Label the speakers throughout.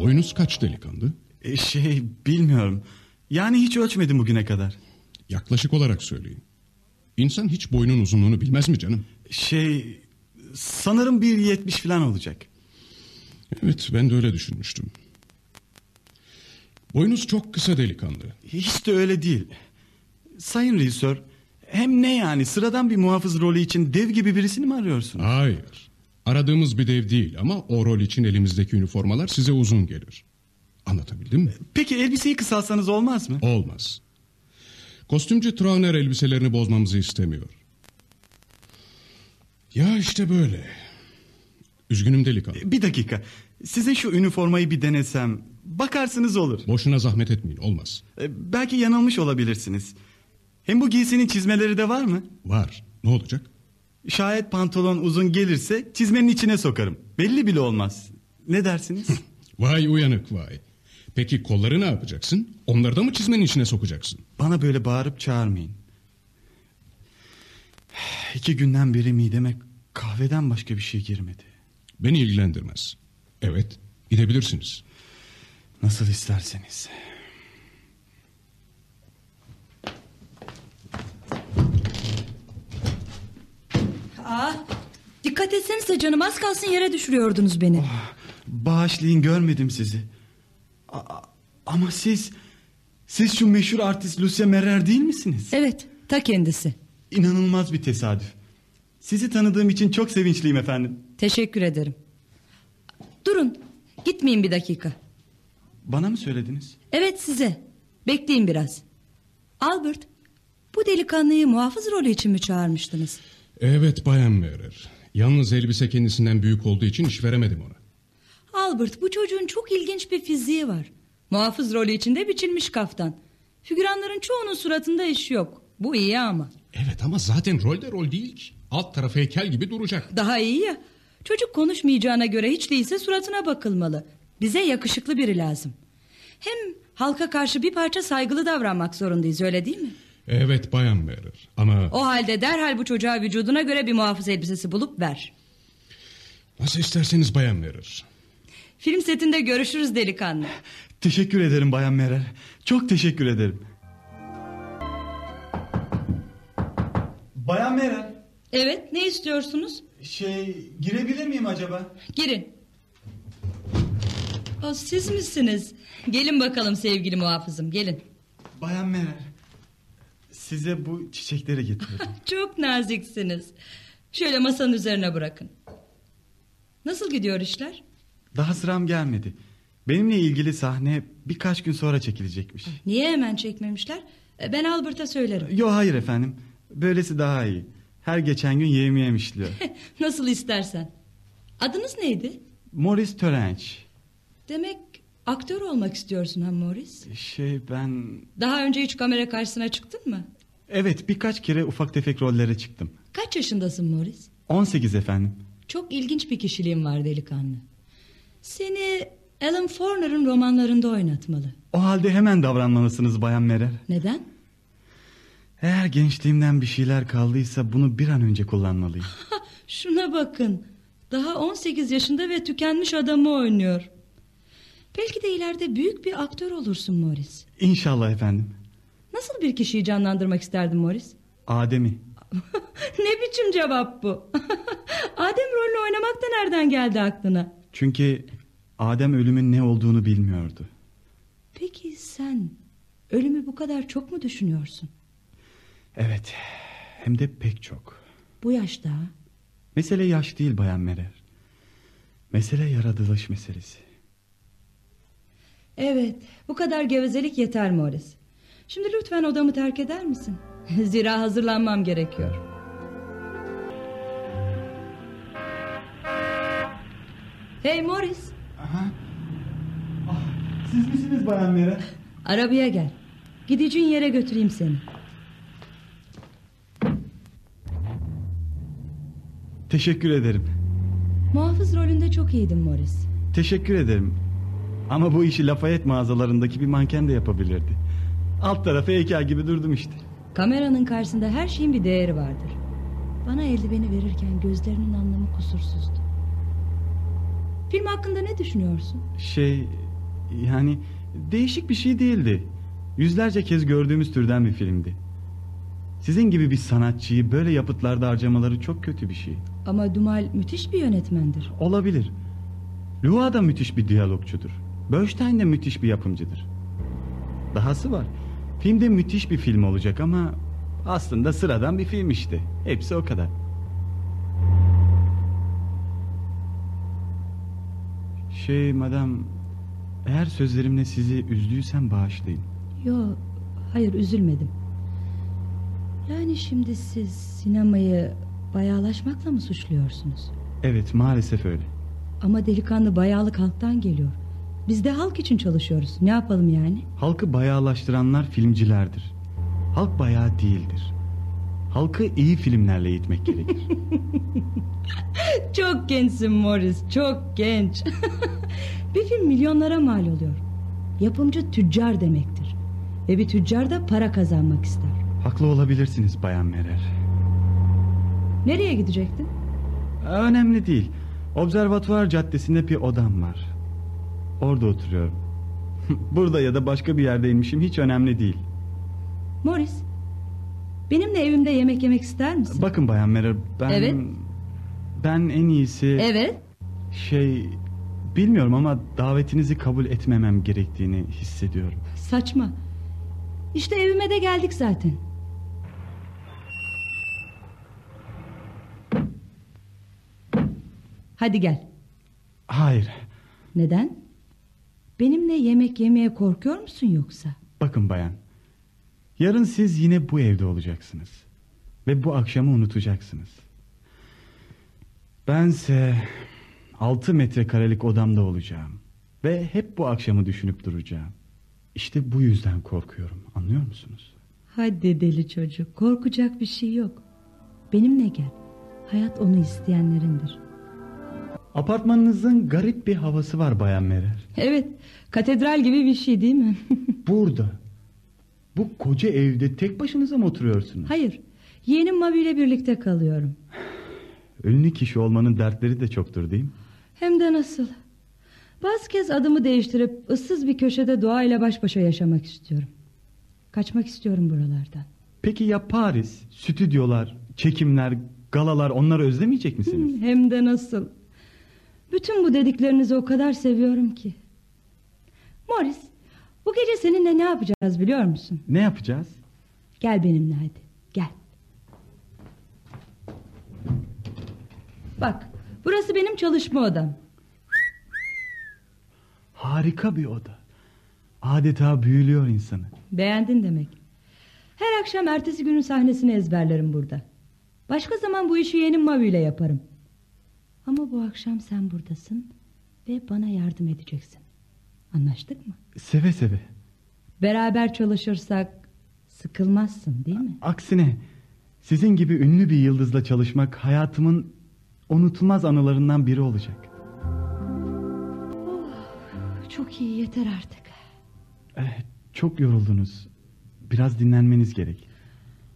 Speaker 1: Boyunuz kaç delikanlı?
Speaker 2: E, şey bilmiyorum. Yani hiç ölçmedim bugüne kadar.
Speaker 1: Yaklaşık olarak söyleyin. İnsan hiç boyunun uzunluğunu bilmez mi canım?
Speaker 2: Şey sanırım bir yetmiş falan olacak.
Speaker 1: Evet ben de öyle düşünmüştüm. Boyunuz çok kısa delikanlı.
Speaker 2: Hiç de öyle değil. Sayın rejisör hem ne yani sıradan bir muhafız rolü için dev gibi birisini mi arıyorsunuz?
Speaker 1: Hayır. Aradığımız bir dev değil ama o rol için elimizdeki üniformalar size uzun gelir. Anlatabildim mi?
Speaker 2: Peki elbiseyi kısaltsanız olmaz mı?
Speaker 1: Olmaz. Kostümcü Trauner elbiselerini bozmamızı istemiyor. Ya işte böyle. Üzgünüm delikanlı.
Speaker 2: Bir dakika. Size şu üniformayı bir denesem bakarsınız olur.
Speaker 1: Boşuna zahmet etmeyin olmaz.
Speaker 2: E, Belki yanılmış olabilirsiniz. Hem bu giysinin çizmeleri de var mı?
Speaker 1: Var. Ne olacak?
Speaker 2: Şayet pantolon uzun gelirse çizmenin içine sokarım. Belli bile olmaz. Ne dersiniz?
Speaker 1: Vay uyanık vay. Peki kolları ne yapacaksın? Onları da mı çizmenin içine sokacaksın?
Speaker 2: Bana böyle bağırıp çağırmayın. İki günden beri mideme kahveden başka bir şey girmedi.
Speaker 1: Beni ilgilendirmez. Evet gidebilirsiniz.
Speaker 2: Nasıl isterseniz.
Speaker 3: Aa, dikkat etsenize canım az kalsın yere düşürüyordunuz beni.
Speaker 2: Bağışlayın görmedim sizi. A- ama siz... Siz şu meşhur artist Lucia Merrer değil misiniz?
Speaker 3: Evet ta kendisi.
Speaker 2: İnanılmaz bir tesadüf. Sizi tanıdığım için çok sevinçliyim efendim.
Speaker 3: Teşekkür ederim. Durun gitmeyin bir dakika.
Speaker 2: Bana mı söylediniz?
Speaker 3: Evet size. Bekleyin biraz. Albert bu delikanlıyı muhafız rolü için mi çağırmıştınız?
Speaker 1: Evet Bayan Merer. Yalnız elbise kendisinden büyük olduğu için iş veremedim ona.
Speaker 3: Albert bu çocuğun çok ilginç bir fiziği var. Muhafız rolü içinde biçilmiş kaftan. Figüranların çoğunun suratında iş yok. Bu iyi ama.
Speaker 1: Evet ama zaten rol de rol değil ki. Alt tarafı heykel gibi duracak.
Speaker 3: Daha iyi ya. Çocuk konuşmayacağına göre hiç değilse suratına bakılmalı. Bize yakışıklı biri lazım. Hem halka karşı bir parça saygılı davranmak zorundayız öyle değil mi?
Speaker 1: Evet Bayan Merer ama
Speaker 3: O halde derhal bu çocuğa vücuduna göre bir muhafız elbisesi bulup ver.
Speaker 1: nasıl isterseniz Bayan Merer.
Speaker 3: Film setinde görüşürüz delikanlı.
Speaker 2: Teşekkür ederim Bayan Merrer. Çok teşekkür ederim. Bayan Merrer.
Speaker 3: Evet ne istiyorsunuz?
Speaker 2: Şey girebilir miyim acaba?
Speaker 3: Girin. O siz misiniz? Gelin bakalım sevgili muhafızım gelin.
Speaker 2: Bayan Merrer. Size bu çiçekleri getirdim.
Speaker 3: Çok naziksiniz. Şöyle masanın üzerine bırakın. Nasıl gidiyor işler?
Speaker 2: Daha sıram gelmedi. Benimle ilgili sahne birkaç gün sonra çekilecekmiş.
Speaker 3: Niye hemen çekmemişler? E, Ben Albert'a söylerim.
Speaker 2: Yo hayır efendim. Böylesi daha iyi. Her geçen gün yemeğim işliyor.
Speaker 3: Nasıl istersen. Adınız neydi?
Speaker 2: Morris Törenç.
Speaker 3: Demek aktör olmak istiyorsun ha Morris?
Speaker 2: Şey ben...
Speaker 3: Daha önce hiç kamera karşısına çıktın mı?
Speaker 2: Evet birkaç kere ufak tefek rollere çıktım.
Speaker 3: Kaç yaşındasın Morris?
Speaker 2: 18 efendim.
Speaker 3: Çok ilginç bir kişiliğin var delikanlı. Seni Alan Forner'ın romanlarında oynatmalı.
Speaker 2: O halde hemen davranmalısınız Bayan Merer.
Speaker 3: Neden?
Speaker 2: Eğer gençliğimden bir şeyler kaldıysa bunu bir an önce kullanmalıyım.
Speaker 3: Şuna bakın. Daha 18 yaşında ve tükenmiş adamı oynuyor. Belki de ileride büyük bir aktör olursun Morris.
Speaker 2: İnşallah efendim.
Speaker 3: Nasıl bir kişiyi canlandırmak isterdin Morris?
Speaker 2: Adem'i.
Speaker 3: ne biçim cevap bu? Adem rolünü oynamak da nereden geldi aklına?
Speaker 2: Çünkü Adem ölümün ne olduğunu bilmiyordu.
Speaker 3: Peki sen ölümü bu kadar çok mu düşünüyorsun?
Speaker 2: Evet. Hem de pek çok.
Speaker 3: Bu yaşta?
Speaker 2: Mesele yaş değil Bayan Merer. Mesele yaratılış meselesi.
Speaker 3: Evet bu kadar gevezelik yeter Morris. Şimdi lütfen odamı terk eder misin? Zira hazırlanmam gerekiyor. Hey Morris
Speaker 2: Aha. Ah, siz misiniz Bayan Merer?
Speaker 3: arabaya gel. Gideceğin yere götüreyim seni.
Speaker 2: Teşekkür ederim.
Speaker 3: Muhafız rolünde çok iyiydin Morris.
Speaker 2: Teşekkür ederim. Ama bu işi Lafayette mağazalarındaki bir manken de yapabilirdi. Alt tarafı heykel gibi durdum işte.
Speaker 3: Kameranın karşısında her şeyin bir değeri vardır. Bana eldiveni verirken gözlerinin anlamı kusursuzdu. Film hakkında ne düşünüyorsun?
Speaker 2: Şey Yani değişik bir şey değildi. Yüzlerce kez gördüğümüz türden bir filmdi. Sizin gibi bir sanatçıyı böyle yapıtlarda harcamaları çok kötü bir şey.
Speaker 3: Ama Dumal müthiş bir yönetmendir.
Speaker 2: Olabilir. Lua da müthiş bir diyalogçudur. Böştein de müthiş bir yapımcıdır. Dahası var. Filmde müthiş bir film olacak ama aslında sıradan bir film işte. Hepsi o kadar. Şey madam, eğer sözlerimle sizi üzdüysem bağışlayın.
Speaker 3: Yo, hayır üzülmedim. Yani şimdi siz sinemayı bayağılaşmakla mı suçluyorsunuz?
Speaker 2: Evet maalesef öyle.
Speaker 3: Ama delikanlı bayağılık halktan geliyor. Biz de halk için çalışıyoruz. Ne yapalım yani?
Speaker 2: Halkı bayağılaştıranlar filmcilerdir. Halk bayağı değildir. Halkı iyi filmlerle eğitmek gerekir.
Speaker 3: Çok gençsin Morris, çok genç. bir film milyonlara mal oluyor. Yapımcı tüccar demektir. Ve bir tüccar da para kazanmak ister.
Speaker 2: Haklı olabilirsiniz Bayan Merer.
Speaker 3: Nereye gidecektin?
Speaker 2: Önemli değil. Observatuvar caddesinde bir odam var. Orada oturuyorum. Burada ya da başka bir yerdeymişim hiç önemli değil.
Speaker 3: Morris, benimle evimde yemek yemek ister misin?
Speaker 2: Bakın Bayan Merer ben...
Speaker 3: Evet.
Speaker 2: Ben en iyisi...
Speaker 3: Evet.
Speaker 2: Şey... Bilmiyorum ama davetinizi kabul etmemem gerektiğini hissediyorum.
Speaker 3: Saçma. İşte evime de geldik zaten. Hadi gel.
Speaker 2: Hayır.
Speaker 3: Neden? Benimle yemek yemeye korkuyor musun yoksa?
Speaker 2: Bakın bayan. Yarın siz yine bu evde olacaksınız. Ve bu akşamı unutacaksınız. Bense altı metrekarelik odamda olacağım. Ve hep bu akşamı düşünüp duracağım. İşte bu yüzden korkuyorum. Anlıyor musunuz?
Speaker 3: Hadi deli çocuk. Korkacak bir şey yok. Benimle gel. Hayat onu isteyenlerindir.
Speaker 2: Apartmanınızın garip bir havası var Bayan Merer.
Speaker 3: Evet. Katedral gibi bir şey değil mi?
Speaker 2: Burada. Bu koca evde tek başınıza mı oturuyorsunuz?
Speaker 3: Hayır. Yeğenim Mavi ile birlikte kalıyorum.
Speaker 2: Ünlü kişi olmanın dertleri de çoktur değil mi?
Speaker 3: Hem de nasıl? Bazı kez adımı değiştirip ıssız bir köşede doğayla baş başa yaşamak istiyorum. Kaçmak istiyorum buralardan.
Speaker 2: Peki ya Paris, stüdyolar, çekimler, galalar onları özlemeyecek misiniz?
Speaker 3: Hem de nasıl? Bütün bu dediklerinizi o kadar seviyorum ki. Morris, bu gece seninle ne yapacağız biliyor musun?
Speaker 2: ne yapacağız?
Speaker 3: Gel benimle hadi. Gel. Bak, burası benim çalışma odam.
Speaker 2: Harika bir oda. Adeta büyülüyor insanı.
Speaker 3: Beğendin demek. Her akşam ertesi günün sahnesini ezberlerim burada. Başka zaman bu işi yeğenim Mavi ile yaparım. Ama bu akşam sen buradasın ve bana yardım edeceksin. Anlaştık mı?
Speaker 2: Seve seve.
Speaker 3: Beraber çalışırsak sıkılmazsın değil mi?
Speaker 2: Aksine sizin gibi ünlü bir yıldızla çalışmak hayatımın unutulmaz anılarından biri olacak.
Speaker 3: Çok iyi yeter artık.
Speaker 2: Eh, çok yoruldunuz. Biraz dinlenmeniz gerek.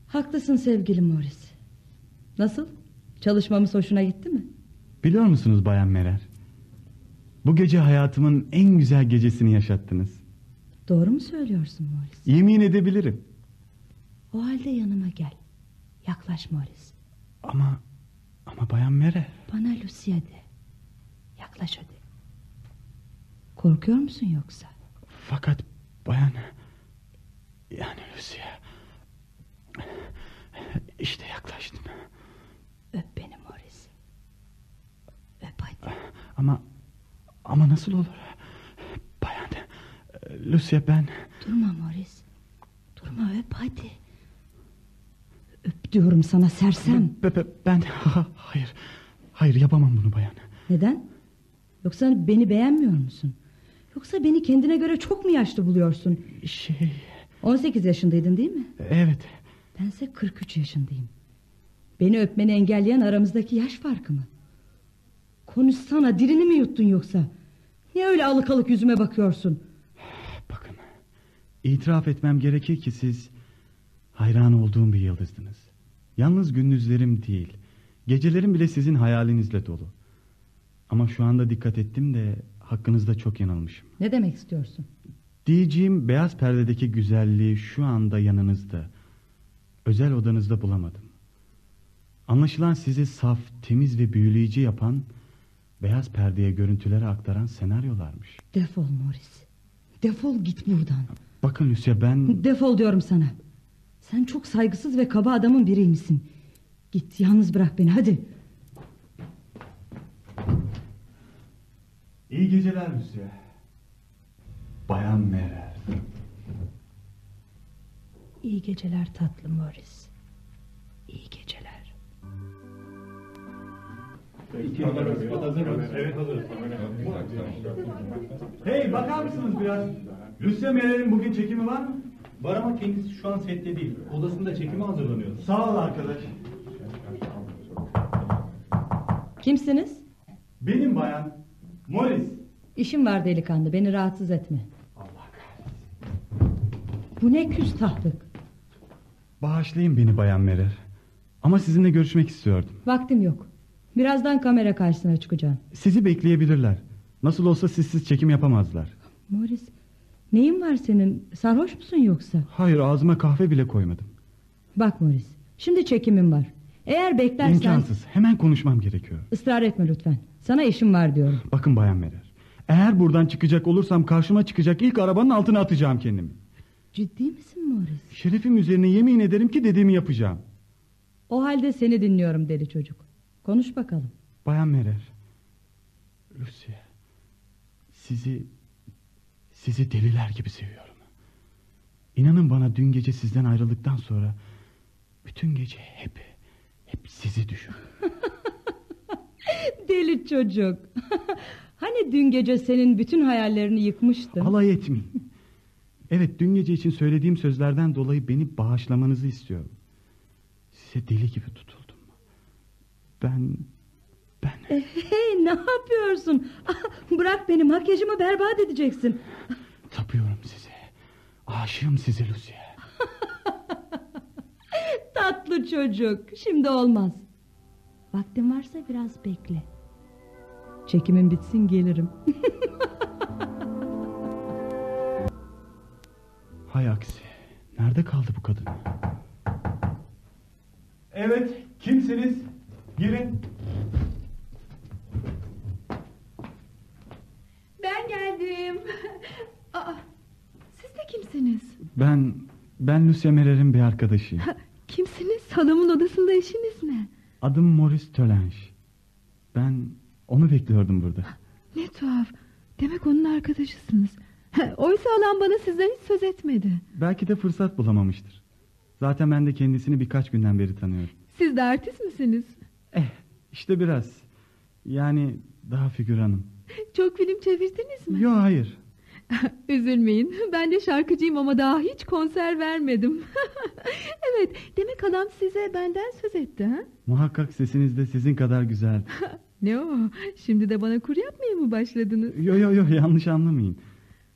Speaker 3: Haklısın sevgili Morris. Nasıl? Çalışmamız hoşuna gitti mi?
Speaker 2: Biliyor musunuz Bayan Merer? Bu gece hayatımın en güzel gecesini yaşattınız.
Speaker 3: Doğru mu söylüyorsun Morris?
Speaker 2: Yemin edebilirim.
Speaker 3: O halde yanıma gel. Yaklaş Morris.
Speaker 2: Ama ama Bayan Merer.
Speaker 3: Bana Lucia de. Yaklaş hadi. Korkuyor musun yoksa?
Speaker 2: Fakat bayan yani Lucia işte yaklaştım.
Speaker 3: Öp beni Morris. Öp hadi.
Speaker 2: Ama ama nasıl olur? Bayan Lucia ben
Speaker 3: Durma Morris. Durma öp hadi. Öp diyorum sana sersem.
Speaker 2: be- be- ben ha- hayır hayır yapamam bunu bayan.
Speaker 3: Neden? Yoksa beni beğenmiyor musun? Yoksa beni kendine göre çok mu yaşlı buluyorsun?
Speaker 2: Şey
Speaker 3: 18 yaşındaydın değil mi?
Speaker 2: evet
Speaker 3: Bense 43 yaşındayım. Beni öpmeni engelleyen aramızdaki yaş farkı mı? Konuşsana dilini mi yuttun yoksa? Niye öyle alık alık yüzüme bakıyorsun?
Speaker 2: bakın itiraf etmem gerekir ki siz hayran olduğum bir yıldızdınız. Yalnız gündüzlerim değil gecelerim bile sizin hayalinizle dolu. Ama şu anda dikkat ettim de hakkınızda çok yanılmışım.
Speaker 3: Ne demek istiyorsun?
Speaker 2: Diyeceğim beyaz perdedeki güzelliği şu anda yanınızda, özel odanızda bulamadım. Anlaşılan sizi saf, temiz ve büyüleyici yapan, beyaz perdeye görüntüleri aktaran senaryolarmış.
Speaker 3: Defol Morris. Defol git buradan.
Speaker 2: Bakın Lucia ben...
Speaker 3: Defol diyorum sana. Sen çok saygısız ve kaba adamın biriymişsin. Git yalnız bırak beni hadi.
Speaker 2: İyi geceler Lucia. Bayan Merer.
Speaker 3: İyi geceler tatlı Morris. İyi geceler.
Speaker 2: Hey bakar mısınız biraz? Lucia Merer'in bugün çekimi var mı?
Speaker 4: Var ama kendisi şu an sette değil. Odasında çekime hazırlanıyor.
Speaker 2: Sağ ol arkadaş.
Speaker 3: Kimsiniz?
Speaker 2: Benim bayan. Morris.
Speaker 3: İşim var delikanlı beni rahatsız etme. Bu ne küstahlık.
Speaker 2: Bağışlayın beni bayan Merer. Ama sizinle görüşmek istiyordum.
Speaker 3: Vaktim yok. Birazdan kamera karşısına çıkacağım.
Speaker 2: Sizi bekleyebilirler. Nasıl olsa sizsiz çekim yapamazlar.
Speaker 3: Morris neyin var senin? Sarhoş musun yoksa?
Speaker 2: Hayır ağzıma kahve bile koymadım.
Speaker 3: Bak Morris şimdi çekimim var. Eğer beklersen...
Speaker 2: İmkansız. Hemen konuşmam gerekiyor.
Speaker 3: Israr etme lütfen. Sana işim var diyorum.
Speaker 2: Bakın bayan Merer. Eğer buradan çıkacak olursam karşıma çıkacak ilk arabanın altına atacağım kendimi.
Speaker 3: Ciddi misin Morris?
Speaker 2: Şerefim üzerine yemin ederim ki dediğimi yapacağım.
Speaker 3: O halde seni dinliyorum deli çocuk. Konuş bakalım.
Speaker 2: Bayan Merer. Lucia. Sizi... Sizi deliler gibi seviyorum. İnanın bana dün gece sizden ayrıldıktan sonra... Bütün gece hep... Hep sizi düşündüm.
Speaker 3: Deli çocuk. hani dün gece senin bütün hayallerini yıkmıştım.
Speaker 2: Alay etmeyin. Evet dün gece için söylediğim sözlerden dolayı beni bağışlamanızı istiyorum. Size deli gibi tutuldum. Ben... Ben...
Speaker 3: Eh, Hey ne yapıyorsun? Ah, Bırak beni makyajımı berbat edeceksin.
Speaker 2: Tapıyorum size. Aşığım size Lucia.
Speaker 3: Tatlı çocuk. Şimdi olmaz. Vaktin varsa biraz bekle. Çekimin bitsin gelirim.
Speaker 2: Hay aksi. Nerede kaldı bu kadın? Evet, kimsiniz? Girin.
Speaker 5: Ben geldim. Aa, siz de kimsiniz?
Speaker 2: Ben, ben Lucia Merer'in bir arkadaşıyım.
Speaker 5: Kimsiniz? Hanımın odasında işiniz ne?
Speaker 2: Adım Maurice Tölenş. Ben onu bekliyordum burada.
Speaker 5: Ne tuhaf. Demek onun arkadaşısınız. Oysa alan bana sizden hiç söz etmedi.
Speaker 2: Belki de fırsat bulamamıştır. Zaten ben de kendisini birkaç günden beri tanıyorum.
Speaker 5: Siz de artist misiniz?
Speaker 2: Eh, işte biraz. Yani daha figüranım.
Speaker 5: Çok film çevirdiniz mi?
Speaker 2: Yo hayır.
Speaker 5: Üzülmeyin. Ben de şarkıcıyım ama daha hiç konser vermedim. evet, demek halam size benden söz etti ha?
Speaker 2: Muhakkak sesiniz de sizin kadar güzel.
Speaker 5: Ne o? Şimdi de bana kur yapmaya mı başladınız?
Speaker 2: Yo yo yo yanlış anlamayın.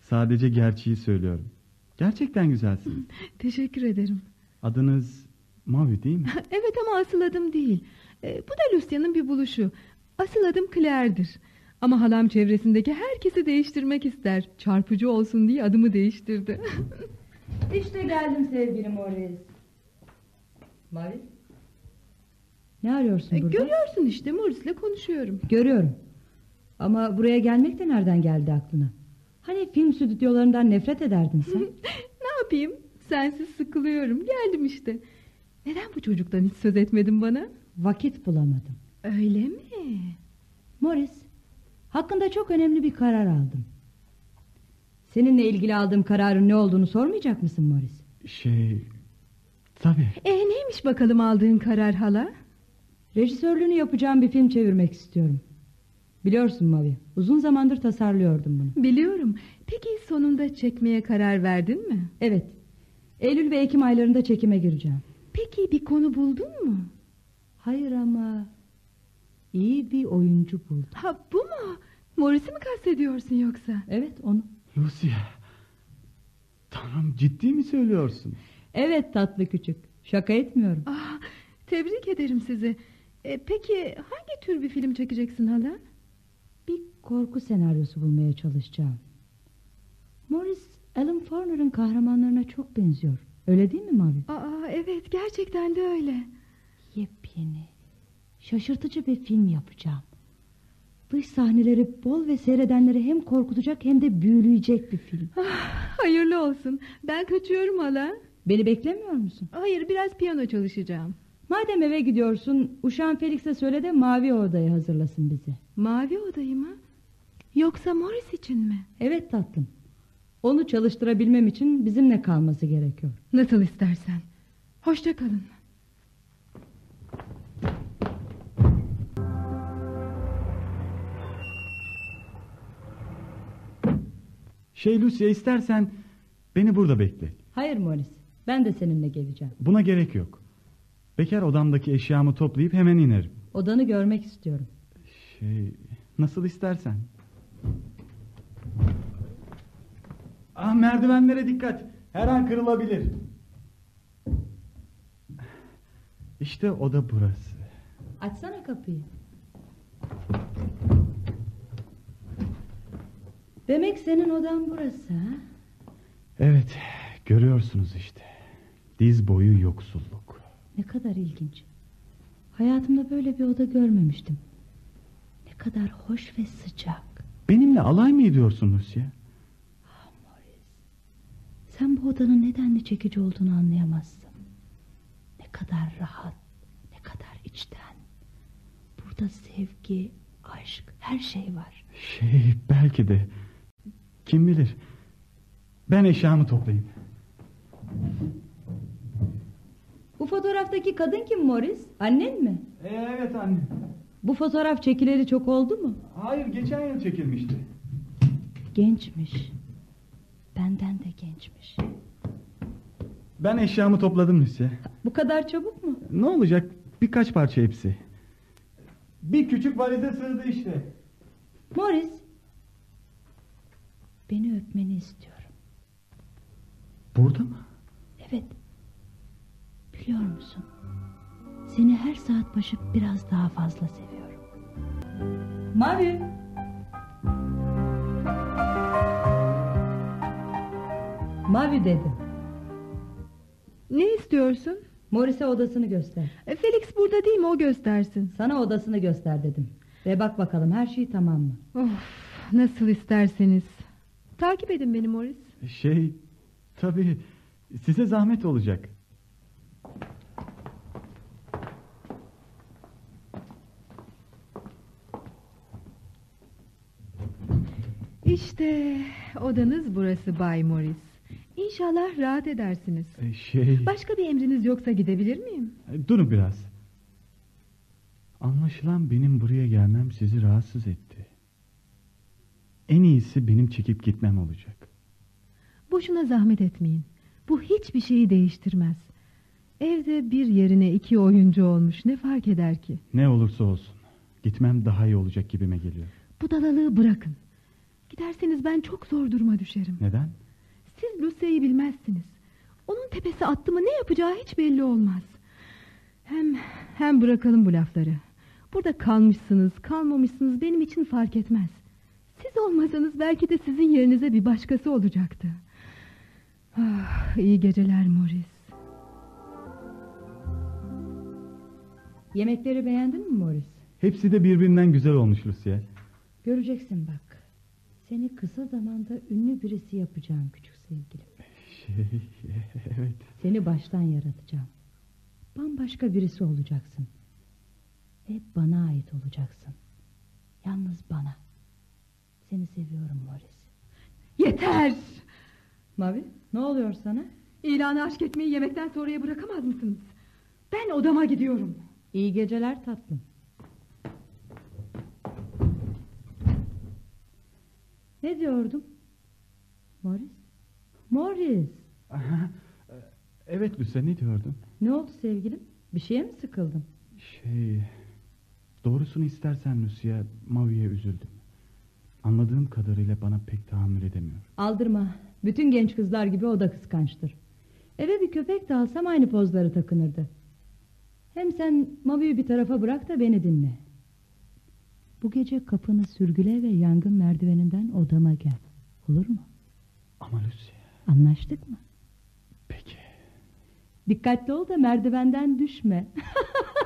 Speaker 2: Sadece gerçeği söylüyorum. Gerçekten güzelsiniz.
Speaker 5: Teşekkür ederim.
Speaker 2: Adınız Mavi değil mi?
Speaker 5: Evet ama asıl adım değil. Ee, bu da Lucia'nın bir buluşu. Asıl adım Claire'dir. Ama halam çevresindeki herkesi değiştirmek ister. Çarpıcı olsun diye adımı değiştirdi.
Speaker 3: İşte geldim sevgili Morris. Morris? Ne arıyorsun
Speaker 5: E,
Speaker 3: burada?
Speaker 5: Görüyorsun işte Morris'le konuşuyorum.
Speaker 3: Görüyorum. Ama buraya gelmek de nereden geldi aklına? Hani film stüdyolarından nefret ederdin sen?
Speaker 5: ne yapayım? Sensiz sıkılıyorum. Geldim işte. Neden bu çocuktan hiç söz etmedin bana?
Speaker 3: Vakit bulamadım.
Speaker 5: Öyle mi?
Speaker 3: Morris, hakkında çok önemli bir karar aldım. Seninle ilgili aldığım kararın ne olduğunu sormayacak mısın Morris?
Speaker 2: Şey... Tabii.
Speaker 5: E neymiş bakalım aldığın karar hala?
Speaker 3: Rejisörlüğünü yapacağım bir film çevirmek istiyorum. Biliyorsun Mavi, uzun zamandır tasarlıyordum bunu.
Speaker 5: Biliyorum. Peki sonunda çekmeye karar verdin mi?
Speaker 3: Evet, Eylül ve Ekim aylarında çekime gireceğim.
Speaker 5: Peki bir konu buldun mu?
Speaker 3: Hayır ama iyi bir oyuncu buldum.
Speaker 5: Ha bu mu? Morris'i mi kastediyorsun yoksa?
Speaker 3: Evet onu.
Speaker 2: Lucia. Tanrım ciddi mi söylüyorsun?
Speaker 3: Evet tatlı küçük. Şaka etmiyorum.
Speaker 5: Ah, tebrik ederim sizi. E, peki hangi tür bir film çekeceksin hala?
Speaker 3: Bir korku senaryosu bulmaya çalışacağım. Morris, Alan Forner'ın kahramanlarına çok benziyor. Öyle değil mi Mavi?
Speaker 5: Aa, evet gerçekten de öyle.
Speaker 3: Yepyeni, şaşırtıcı bir film yapacağım. Dış sahneleri bol ve seyredenleri hem korkutacak hem de büyüleyecek bir film.
Speaker 5: Ah, hayırlı olsun. Ben kaçıyorum hala.
Speaker 3: Beni beklemiyor musun?
Speaker 5: Hayır biraz piyano çalışacağım.
Speaker 3: Madem eve gidiyorsun, uşağın Felix'e söyle de mavi odayı hazırlasın bizi.
Speaker 5: Mavi odayı mı? Yoksa Morris için mi?
Speaker 3: Evet tatlım. Onu çalıştırabilmem için bizimle kalması gerekiyor.
Speaker 5: Nasıl istersen. Hoşça kalın.
Speaker 2: Şey Lucia istersen beni burada bekle.
Speaker 3: Hayır Morris, ben de seninle geleceğim.
Speaker 2: Buna gerek yok. Bekar odamdaki eşyamı toplayıp hemen inerim.
Speaker 3: Odanı görmek istiyorum.
Speaker 2: Şey nasıl istersen. Ah merdivenlere dikkat. Her an kırılabilir. İşte oda burası.
Speaker 3: Açsana kapıyı. Demek senin odan burası ha?
Speaker 2: Evet, görüyorsunuz işte. Diz boyu yoksulluk.
Speaker 3: Ne kadar ilginç. Hayatımda böyle bir oda görmemiştim. Ne kadar hoş ve sıcak.
Speaker 2: Benimle alay mı ediyorsun Lucia?
Speaker 3: Ah Morris. Sen bu odanın nedenli çekici olduğunu anlayamazsın. Ne kadar rahat, ne kadar içten. Burada sevgi, aşk, her şey var.
Speaker 2: Şey belki de. Kim bilir. Ben eşyamı toplayayım.
Speaker 3: Bu fotoğraftaki kadın kim Morris? Annen mi?
Speaker 2: Evet anne.
Speaker 3: Bu fotoğraf çekileli çok oldu mu?
Speaker 2: Hayır geçen yıl çekilmişti.
Speaker 3: Gençmiş. Benden de gençmiş.
Speaker 2: Ben eşyamı topladım Lucia.
Speaker 3: Bu kadar çabuk mu?
Speaker 2: Ne olacak? Birkaç parça hepsi. Bir küçük valize sığdı işte.
Speaker 3: Morris. Beni öpmeni istiyorum.
Speaker 2: Burada mı?
Speaker 3: Evet. Biliyor musun? Seni her saat başı biraz daha fazla seviyorum. Mavi. Mavi dedim.
Speaker 5: Ne istiyorsun?
Speaker 3: Morris'e odasını göster.
Speaker 5: E, Felix burada değil mi o göstersin.
Speaker 3: Sana odasını göster dedim. Ve bak bakalım her şey tamam mı?
Speaker 5: Of, nasıl isterseniz. Takip edin beni Morris.
Speaker 2: Şey tabii size zahmet olacak.
Speaker 5: İşte odanız burası Bay Morris. İnşallah rahat edersiniz.
Speaker 2: E, Şey
Speaker 5: Başka bir emriniz yoksa gidebilir miyim?
Speaker 2: e, durun biraz. Anlaşılan benim buraya gelmem sizi rahatsız etti. En iyisi benim çekip gitmem olacak.
Speaker 5: Boşuna zahmet etmeyin. Bu hiçbir şeyi değiştirmez. Evde bir yerine iki oyuncu olmuş. Ne fark eder ki?
Speaker 2: Ne olursa olsun. Gitmem daha iyi olacak gibime geliyor.
Speaker 5: Budalalığı bırakın. Giderseniz ben çok zor duruma düşerim.
Speaker 2: Neden?
Speaker 5: Siz Lucy'yi bilmezsiniz. Onun tepesi attı mı ne yapacağı hiç belli olmaz. Hem hem bırakalım bu lafları. Burada kalmışsınız, kalmamışsınız benim için fark etmez. Siz olmasanız belki de sizin yerinize bir başkası olacaktı. Ah, iyi geceler Morris.
Speaker 3: Yemekleri beğendin mi Morris?
Speaker 2: Hepsi de birbirinden güzel olmuş Lucia.
Speaker 3: Göreceksin bak. Seni kısa zamanda ünlü birisi yapacağım küçük sevgilim.
Speaker 2: Şey, evet.
Speaker 3: Seni baştan yaratacağım. Bambaşka birisi olacaksın. Ve bana ait olacaksın. Yalnız bana. Seni seviyorum Morris.
Speaker 5: Yeter!
Speaker 3: Mavi ne oluyor sana?
Speaker 5: İlanı aşk etmeyi yemekten sonraya bırakamaz mısınız? Ben odama gidiyorum.
Speaker 3: İyi geceler tatlım. Ne diyordum? Morris? Morris!
Speaker 2: Aha, Evet Lucia ne diyordun?
Speaker 3: Ne oldu sevgilim? Bir şeye mi sıkıldın?
Speaker 2: Şey... Doğrusunu istersen Lucia Mavi'ye üzüldüm. Anladığım kadarıyla bana pek tahammül edemiyor.
Speaker 3: Aldırma. Bütün genç kızlar gibi o da kıskançtır. Eve bir köpek de alsam aynı pozları takınırdı. Hem sen Mavi'yi bir tarafa bırak da beni dinle. Bu gece kapını sürgüle ve yangın merdiveninden odama gel. Olur mu?
Speaker 2: Ama Lucy.
Speaker 3: Anlaştık mı?
Speaker 2: Peki.
Speaker 3: Dikkatli ol da merdivenden düşme.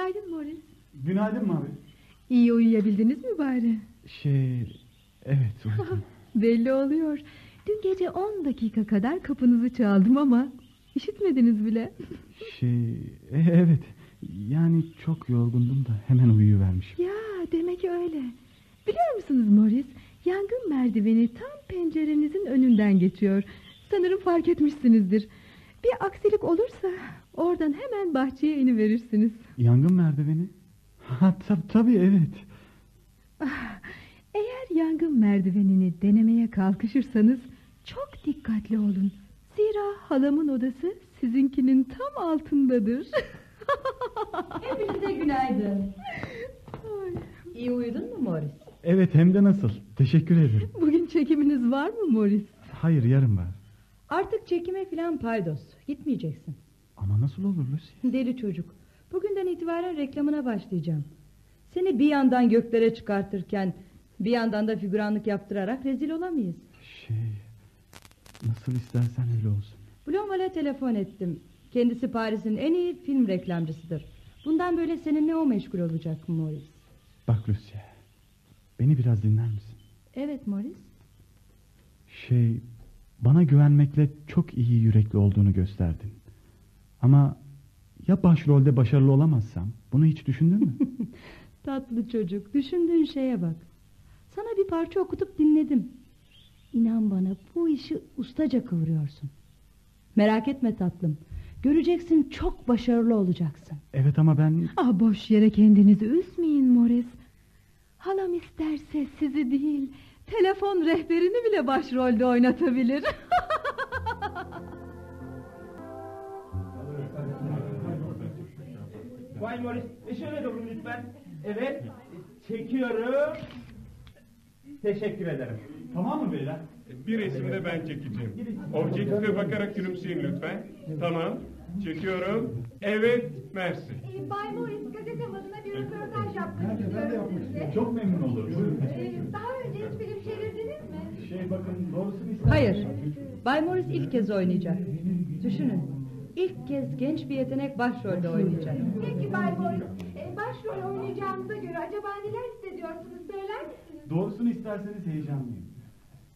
Speaker 5: Günaydın Morris.
Speaker 2: Günaydın Mavi.
Speaker 5: İyi uyuyabildiniz mi bari?
Speaker 2: Şey... Evet uyudum.
Speaker 5: Belli oluyor. Dün gece 10 dakika kadar kapınızı çaldım ama işitmediniz bile.
Speaker 2: şey... e, evet. Yani çok yorgundum da hemen uyuyuvermişim.
Speaker 5: Ya demek öyle. Biliyor musunuz Morris? Yangın merdiveni tam pencerenizin önünden geçiyor. Sanırım fark etmişsinizdir. Bir aksilik olursa oradan hemen bahçeye iniverirsiniz.
Speaker 2: Yangın merdiveni? Ha tab tabii evet.
Speaker 5: Eğer yangın merdivenini denemeye kalkışırsanız çok dikkatli olun. Zira halamın odası sizinkinin tam altındadır.
Speaker 3: Hepinize günaydın.
Speaker 5: Ay,
Speaker 3: İyi uyudun mu Morris?
Speaker 2: Evet hem de nasıl. Teşekkür ederim.
Speaker 5: Bugün çekiminiz var mı Morris?
Speaker 2: Hayır yarın var.
Speaker 3: Artık çekime filan paydos. Gitmeyeceksin.
Speaker 2: Ama nasıl olur Lucy?
Speaker 3: Deli çocuk. Bugünden itibaren reklamına başlayacağım. Seni bir yandan göklere çıkartırken... ...bir yandan da figüranlık yaptırarak rezil olamayız.
Speaker 2: Şey... Nasıl istersen öyle olsun.
Speaker 3: Blomval'e telefon ettim. Kendisi Paris'in en iyi film reklamcısıdır. Bundan böyle seninle o meşgul olacak Morris.
Speaker 2: Bak Lucy. Beni biraz dinler misin?
Speaker 3: Evet Morris.
Speaker 2: Şey... Bana güvenmekle çok iyi yürekli olduğunu gösterdin. Ama... Ya başrolde başarılı olamazsam? Bunu hiç düşündün mü?
Speaker 3: Tatlı çocuk. Düşündüğün şeye bak. Sana bir parça okutup dinledim. İnan bana bu işi ustaca kıvırıyorsun. Merak etme tatlım. Göreceksin çok başarılı olacaksın.
Speaker 2: evet ama ben...
Speaker 5: Ah boş yere kendinizi üzmeyin Morris. Halam isterse sizi değil, telefon rehberini bile başrolde oynatabilir.
Speaker 4: Bay Morris, e şöyle durun lütfen. Evet, çekiyorum. Teşekkür ederim.
Speaker 2: Tamam mı beyler?
Speaker 6: Bir resim de ben çekeceğim. Objektife bakarak gülümseyin lütfen. Tamam. Çekiyorum. Evet, mersi.
Speaker 7: Ee, Bay Morris gazetem adına bir röportaj yapmak istiyorum size.
Speaker 2: Çok memnun olurum.
Speaker 7: Ee, Daha önce hiç film çevirdiniz mi?
Speaker 2: Şey bakın doğrusunu ister
Speaker 3: Hayır. Bay Morris ilk kez oynayacak. Düşünün. İlk kez genç bir yetenek başrolde oynayacak.
Speaker 7: Peki Bay Morris, e, başrol oynayacağınıza göre acaba neler hissediyorsunuz söyler misiniz?
Speaker 2: Doğrusunu isterseniz heyecanlıyım.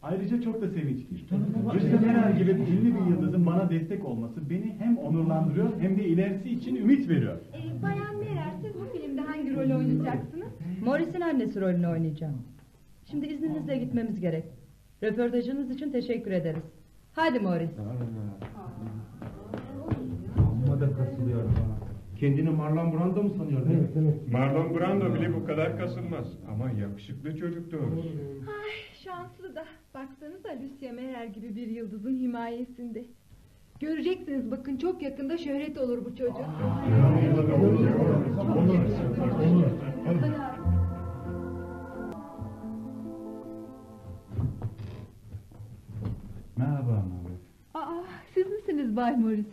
Speaker 2: Ayrıca çok da sevinçliyim. Rüstem Erer gibi ünlü bir yıldızın bana destek olması beni hem onurlandırıyor hem de ilerisi için ümit veriyor.
Speaker 7: Ee, Bayan Merer siz bu filmde hangi rolü oynayacaksınız?
Speaker 3: Morris'in annesi rolünü oynayacağım. Şimdi izninizle gitmemiz gerek. Röportajınız için teşekkür ederiz. Hadi Morris.
Speaker 4: Amma da kasılıyor. Kendini Marlon Brando mu sanıyor? Evet, evet.
Speaker 6: Marlon Brando bile bu kadar kasılmaz. Ama yakışıklı çocuk doğrusu.
Speaker 5: Ay şanslı da. Baksanıza Lucia Merer gibi bir yıldızın himayesinde. Göreceksiniz bakın çok yakında şöhret olur bu çocuk.
Speaker 2: Merhaba Mavi.
Speaker 5: Aa, siz misiniz Bay Morris?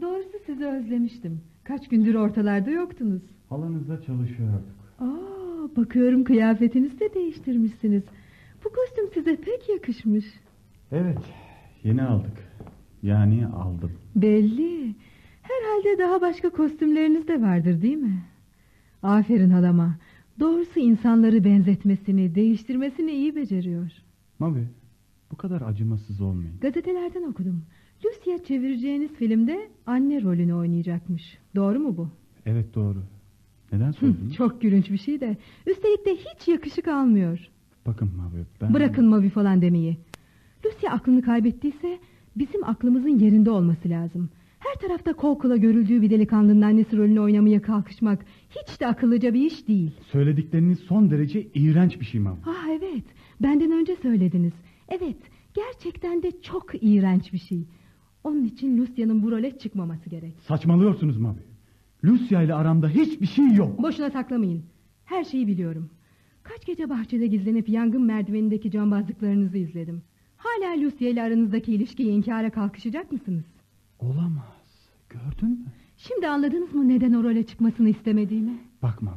Speaker 5: Doğrusu sizi özlemiştim. Kaç gündür ortalarda yoktunuz.
Speaker 2: Halanızla çalışıyorduk.
Speaker 5: Aa, bakıyorum kıyafetinizi de değiştirmişsiniz. Bu kostüm size pek yakışmış.
Speaker 2: Evet, yeni aldık. Yani aldım.
Speaker 5: Belli. Herhalde daha başka kostümleriniz de vardır değil mi? Aferin halama. Doğrusu insanları benzetmesini, değiştirmesini iyi beceriyor.
Speaker 2: Mavi, bu kadar acımasız olmayın.
Speaker 5: Gazetelerden okudum. Lucia çevireceğiniz filmde anne rolünü oynayacakmış. Doğru mu bu?
Speaker 2: Evet doğru. Neden sordunuz?
Speaker 5: çok gülünç bir şey de. Üstelik de hiç yakışık almıyor.
Speaker 2: Bakın Mavi, ben...
Speaker 5: Bırakın Mavi falan demeyi. Lucia aklını kaybettiyse bizim aklımızın yerinde olması lazım. Her tarafta kol kola görüldüğü bir delikanlının annesi rolünü oynamaya kalkışmak hiç de akıllıca bir iş değil.
Speaker 2: Söyledikleriniz son derece iğrenç bir şey Mavi.
Speaker 5: Ah evet, benden önce söylediniz. Evet, gerçekten de çok iğrenç bir şey. Onun için Lucia'nın bu role çıkmaması gerek.
Speaker 2: Saçmalıyorsunuz Mavi. Lucia ile aramda hiçbir şey yok.
Speaker 5: Boşuna saklamayın. Her şeyi biliyorum. Kaç gece bahçede gizlenip yangın merdivenindeki cambazlıklarınızı izledim. Hala Lucia ile aranızdaki ilişkiyi inkara kalkışacak mısınız?
Speaker 2: Olamaz. Gördün mü?
Speaker 5: Şimdi anladınız mı neden o role çıkmasını istemediğimi?
Speaker 2: Bak Mavi.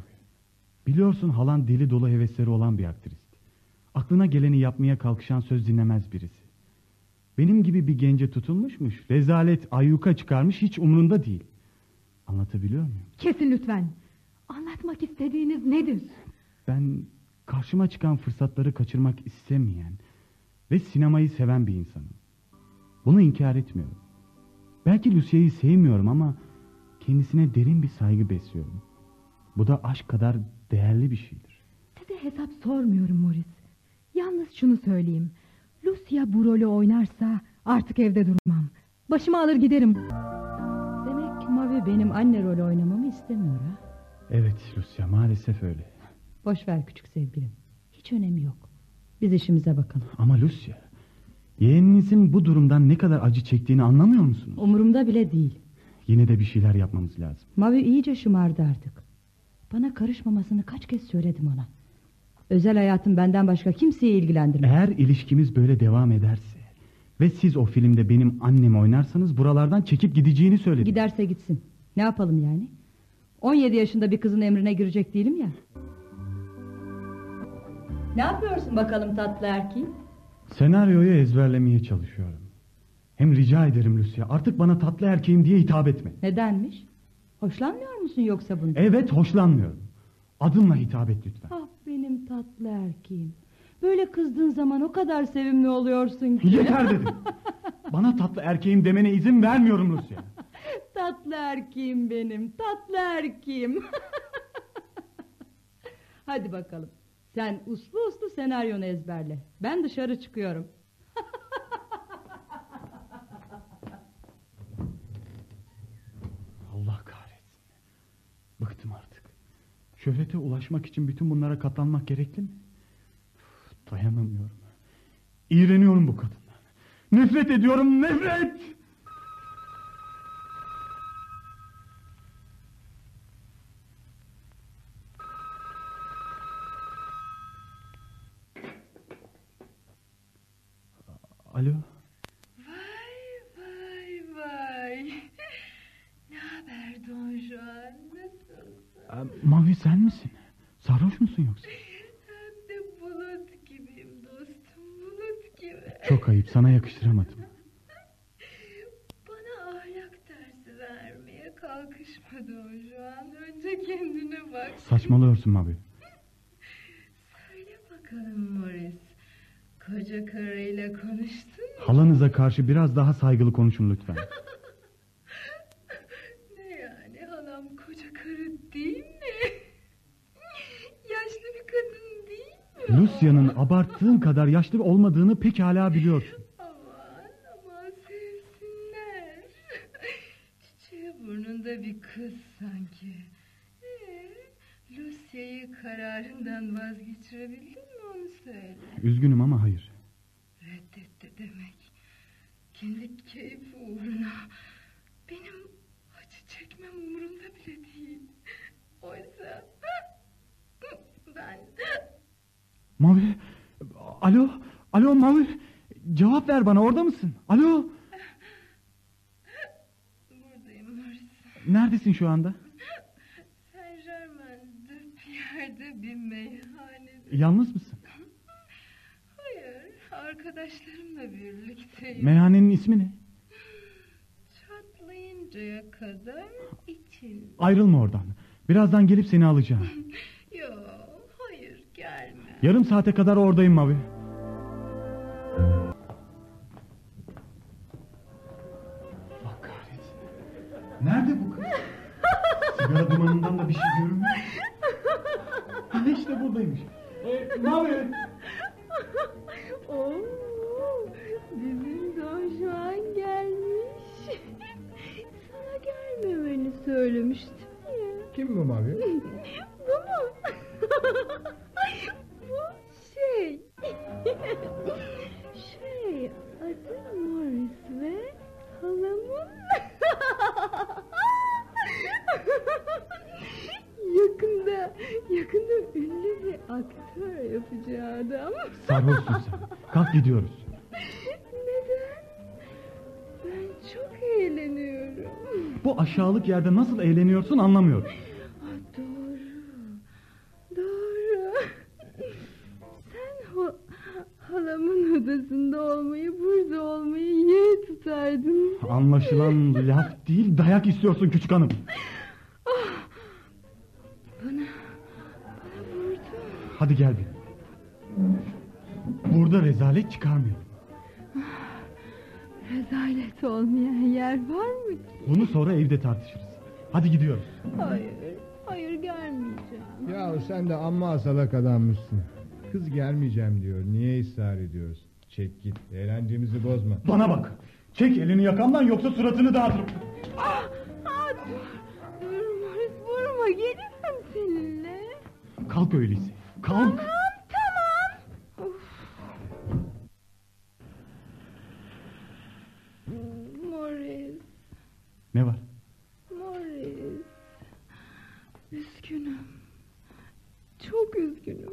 Speaker 2: Biliyorsun halan deli dolu hevesleri olan bir aktrist. Aklına geleni yapmaya kalkışan söz dinlemez birisi. Benim gibi bir gence tutulmuşmuş. Rezalet ayyuka çıkarmış hiç umrunda değil. Anlatabiliyor muyum?
Speaker 5: Kesin lütfen. Anlatmak istediğiniz nedir?
Speaker 2: Ben karşıma çıkan fırsatları kaçırmak istemeyen ve sinemayı seven bir insanım. Bunu inkar etmiyorum. Belki Lucia'yı sevmiyorum ama kendisine derin bir saygı besliyorum. Bu da aşk kadar değerli bir şeydir.
Speaker 5: Size hesap sormuyorum Morris. Yalnız şunu söyleyeyim. Lucia bu rolü oynarsa artık evde durmam. Başımı alır giderim.
Speaker 3: Demek Mavi benim anne rolü oynamamı istemiyor ha.
Speaker 2: Evet Lucia maalesef öyle.
Speaker 3: Boş ver küçük sevgilim. Hiç önemi yok. Biz işimize bakalım.
Speaker 2: Ama Lucia, yeğeninizin bu durumdan ne kadar acı çektiğini anlamıyor musunuz?
Speaker 3: Umurumda bile değil.
Speaker 2: Yine de bir şeyler yapmamız lazım.
Speaker 3: Mavi iyice şımardı artık. Bana karışmamasını kaç kez söyledim ona. Özel hayatım benden başka kimseyi ilgilendirmez.
Speaker 2: Eğer ilişkimiz böyle devam ederse ve siz o filmde benim annemi oynarsanız buralardan çekip gideceğini söyledim.
Speaker 3: Giderse gitsin. Ne yapalım yani? 17 yaşında bir kızın emrine girecek değilim ya. Ne yapıyorsun bakalım tatlı erkeğim?
Speaker 2: Senaryoyu ezberlemeye çalışıyorum. Hem rica ederim Lucia artık bana tatlı erkeğim diye hitap etme.
Speaker 3: Nedenmiş? Hoşlanmıyor musun yoksa bundan?
Speaker 2: Evet hoşlanmıyorum. Adımla hitap et lütfen.
Speaker 3: Ah benim tatlı erkeğim. Böyle kızdığın zaman o kadar sevimli oluyorsun ki.
Speaker 2: Yeter dedim. Bana tatlı erkeğim demene izin vermiyorum Lucia.
Speaker 3: tatlı erkeğim benim, tatlı erkeğim. Hadi bakalım. Sen uslu uslu senaryonu ezberle. Ben dışarı çıkıyorum.
Speaker 2: Allah kahretsin. Bıktım artık. Şöhrete ulaşmak için bütün bunlara katlanmak gerekli mi? Üf, Dayanamıyorum. İğreniyorum bu kadından. Nefret ediyorum nefret! Alo.
Speaker 8: Vay vay vay. Ne haber Don Juan? Nasılsın?
Speaker 2: Ee, Mavi sen misin? Sarhoş musun yoksa?
Speaker 8: Hem de bulut gibiyim dostum. Bulut gibi.
Speaker 2: Çok ayıp sana yakıştıramadım.
Speaker 8: Bana ahlak dersi vermeye kalkışma Don Juan. Önce kendine bak.
Speaker 2: Saçmalıyorsun Mavi.
Speaker 8: Söyle bakalım Morris. Koca karıyla konuştun mu?
Speaker 2: Halanıza karşı biraz daha saygılı konuşun lütfen.
Speaker 8: Ne yani halam koca karı değil mi? Yaşlı bir kadın değil mi? o?
Speaker 2: Lucia'nın abarttığın kadar yaşlı olmadığını pekala biliyorsun.
Speaker 8: Burnunda bir kız sanki. Ee, Lucya'yı kararından vazgeçirebildin mi onu söyle.
Speaker 2: Üzgünüm ama hayır.
Speaker 8: Reddetti demek. Kendi keyfi uğruna. Benim acı çekmem umurumda bile değil. Oysa ben
Speaker 2: Mavi. Alo. Alo Mavi. Cevap ver bana orada mısın? Alo.
Speaker 8: buradayım Morris.
Speaker 2: Neredesin şu anda?
Speaker 8: Saint Germain'de bir yerde bir meyhanede.
Speaker 2: Yalnız mısın?
Speaker 8: Hayır, arkadaşlarımla birlikteyim.
Speaker 2: Meyhanenin ismi ne?
Speaker 8: Çatlayıncaya kadar için.
Speaker 2: Ayrılma oradan. Birazdan gelip seni alacağım.
Speaker 8: Yok, hayır gelme.
Speaker 2: Yarım saate kadar oradayım Mavi. Nerede bu kız? Sigara dumanından da bir şey görünmüyor. Ha, işte buradaymış. E, Mavi.
Speaker 5: Oo, bizim Don Juan gelmiş. Sana gelmemeni söylemiştim ya.
Speaker 9: Kim bu Mavi?
Speaker 5: Bu mu? gidiyoruz.
Speaker 2: Neden? Ben çok eğleniyorum. Bu aşağılık yerde nasıl eğleniyorsun anlamıyorum.
Speaker 5: Ah, doğru. Doğru. Sen o halamın odasında olmayı, burada olmayı yeğe tutardın.
Speaker 2: Anlaşılan laf değil dayak istiyorsun küçük hanım.
Speaker 5: Ah, bana, bana vurdu.
Speaker 2: Hadi gel bir. Burada rezalet çıkarmıyor.
Speaker 5: Rezalet olmayan yer var mı ki?
Speaker 2: Bunu sonra evde tartışırız. Hadi gidiyoruz.
Speaker 5: Hayır, hayır gelmeyeceğim.
Speaker 9: Ya sen de amma asalak adammışsın. Kız gelmeyeceğim diyor. Niye ısrar ediyoruz? Çek git. Eğlencemizi bozma.
Speaker 2: Bana bak. Çek elini yakamdan yoksa suratını dağıtırım.
Speaker 5: Ah, ah, dur, dur Morris vurma gelirim seninle.
Speaker 2: Kalk öyleyse. Kalk.
Speaker 5: Tamam. Morris,
Speaker 2: Ne var?
Speaker 5: Morris. Üzgünüm. Çok üzgünüm.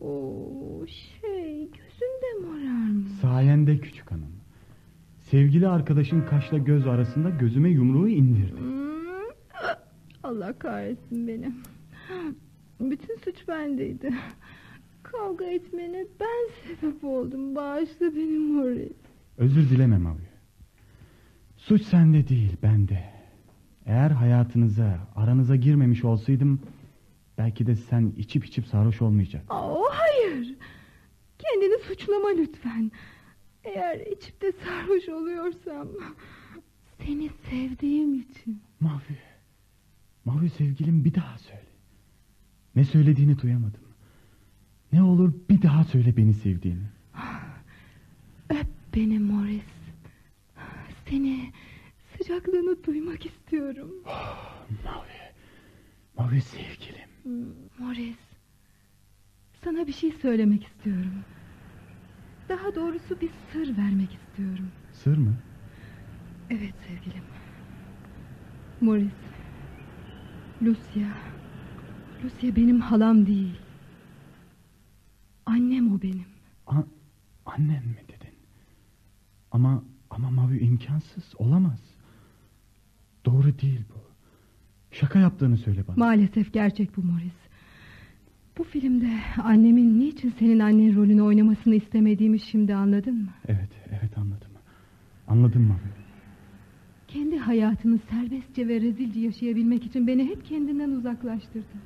Speaker 5: Oo, şey, gözünde morarmış.
Speaker 2: Sayende küçük hanım. Sevgili arkadaşın kaşla göz arasında gözüme yumruğu indirdi.
Speaker 5: Hmm. Allah kahretsin beni. Bütün suç bendeydi. Kavga etmene ben sebep oldum. Bağışla beni Morris.
Speaker 2: Özür dilemem abi. Suç sende değil bende. Eğer hayatınıza aranıza girmemiş olsaydım belki de sen içip içip sarhoş olmayacak.
Speaker 5: Aa, hayır. Kendini suçlama lütfen. Eğer içip de sarhoş oluyorsam seni sevdiğim için.
Speaker 2: Mavi. Mavi sevgilim bir daha söyle. Ne söylediğini duyamadım. Ne olur bir daha söyle beni sevdiğini.
Speaker 5: Öp beni Morris. Seni sıcaklığını duymak istiyorum.
Speaker 2: Mavi. Mavi sevgilim.
Speaker 5: Hmm, Morris. Sana bir şey söylemek istiyorum. Daha doğrusu bir sır vermek istiyorum.
Speaker 2: Sır mı?
Speaker 5: Evet sevgilim. Morris. Lucia. Lucia benim halam değil. Annem o benim.
Speaker 2: A annen mi dedin? Ama ama Mavi imkansız olamaz. Doğru değil bu. Şaka yaptığını söyle bana.
Speaker 5: Maalesef gerçek bu Morris. Bu filmde annemin niçin senin annen rolünü oynamasını istemediğimi şimdi anladın mı?
Speaker 2: evet evet anladım. Anladım Mavi.
Speaker 5: Kendi hayatını serbestçe ve rezilce yaşayabilmek için beni hep kendinden uzaklaştırdın.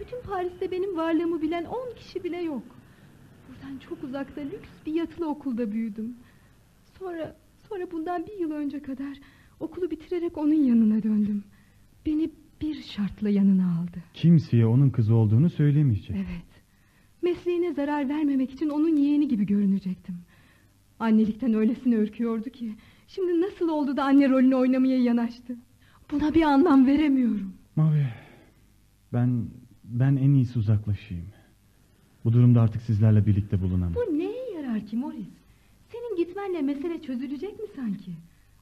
Speaker 5: Bütün Paris'te benim varlığımı bilen on kişi bile yok. Buradan çok uzakta lüks bir yatılı okulda büyüdüm. Sonra sonra bundan bir yıl önce kadar okulu bitirerek onun yanına döndüm. Beni bir şartla yanına aldı.
Speaker 2: Kimseye onun kızı olduğunu söylemeyecek.
Speaker 5: Evet. Mesleğine zarar vermemek için onun yeğeni gibi görünecektim. Annelikten öylesine ürküyordu ki... ...şimdi nasıl oldu da anne rolünü oynamaya yanaştı? Buna bir anlam veremiyorum.
Speaker 2: Mavi ben ben en iyisi uzaklaşayım. Bu durumda artık sizlerle birlikte bulunamam.
Speaker 5: Bu neye yarar ki Morris? Senin gitmenle mesele çözülecek mi sanki?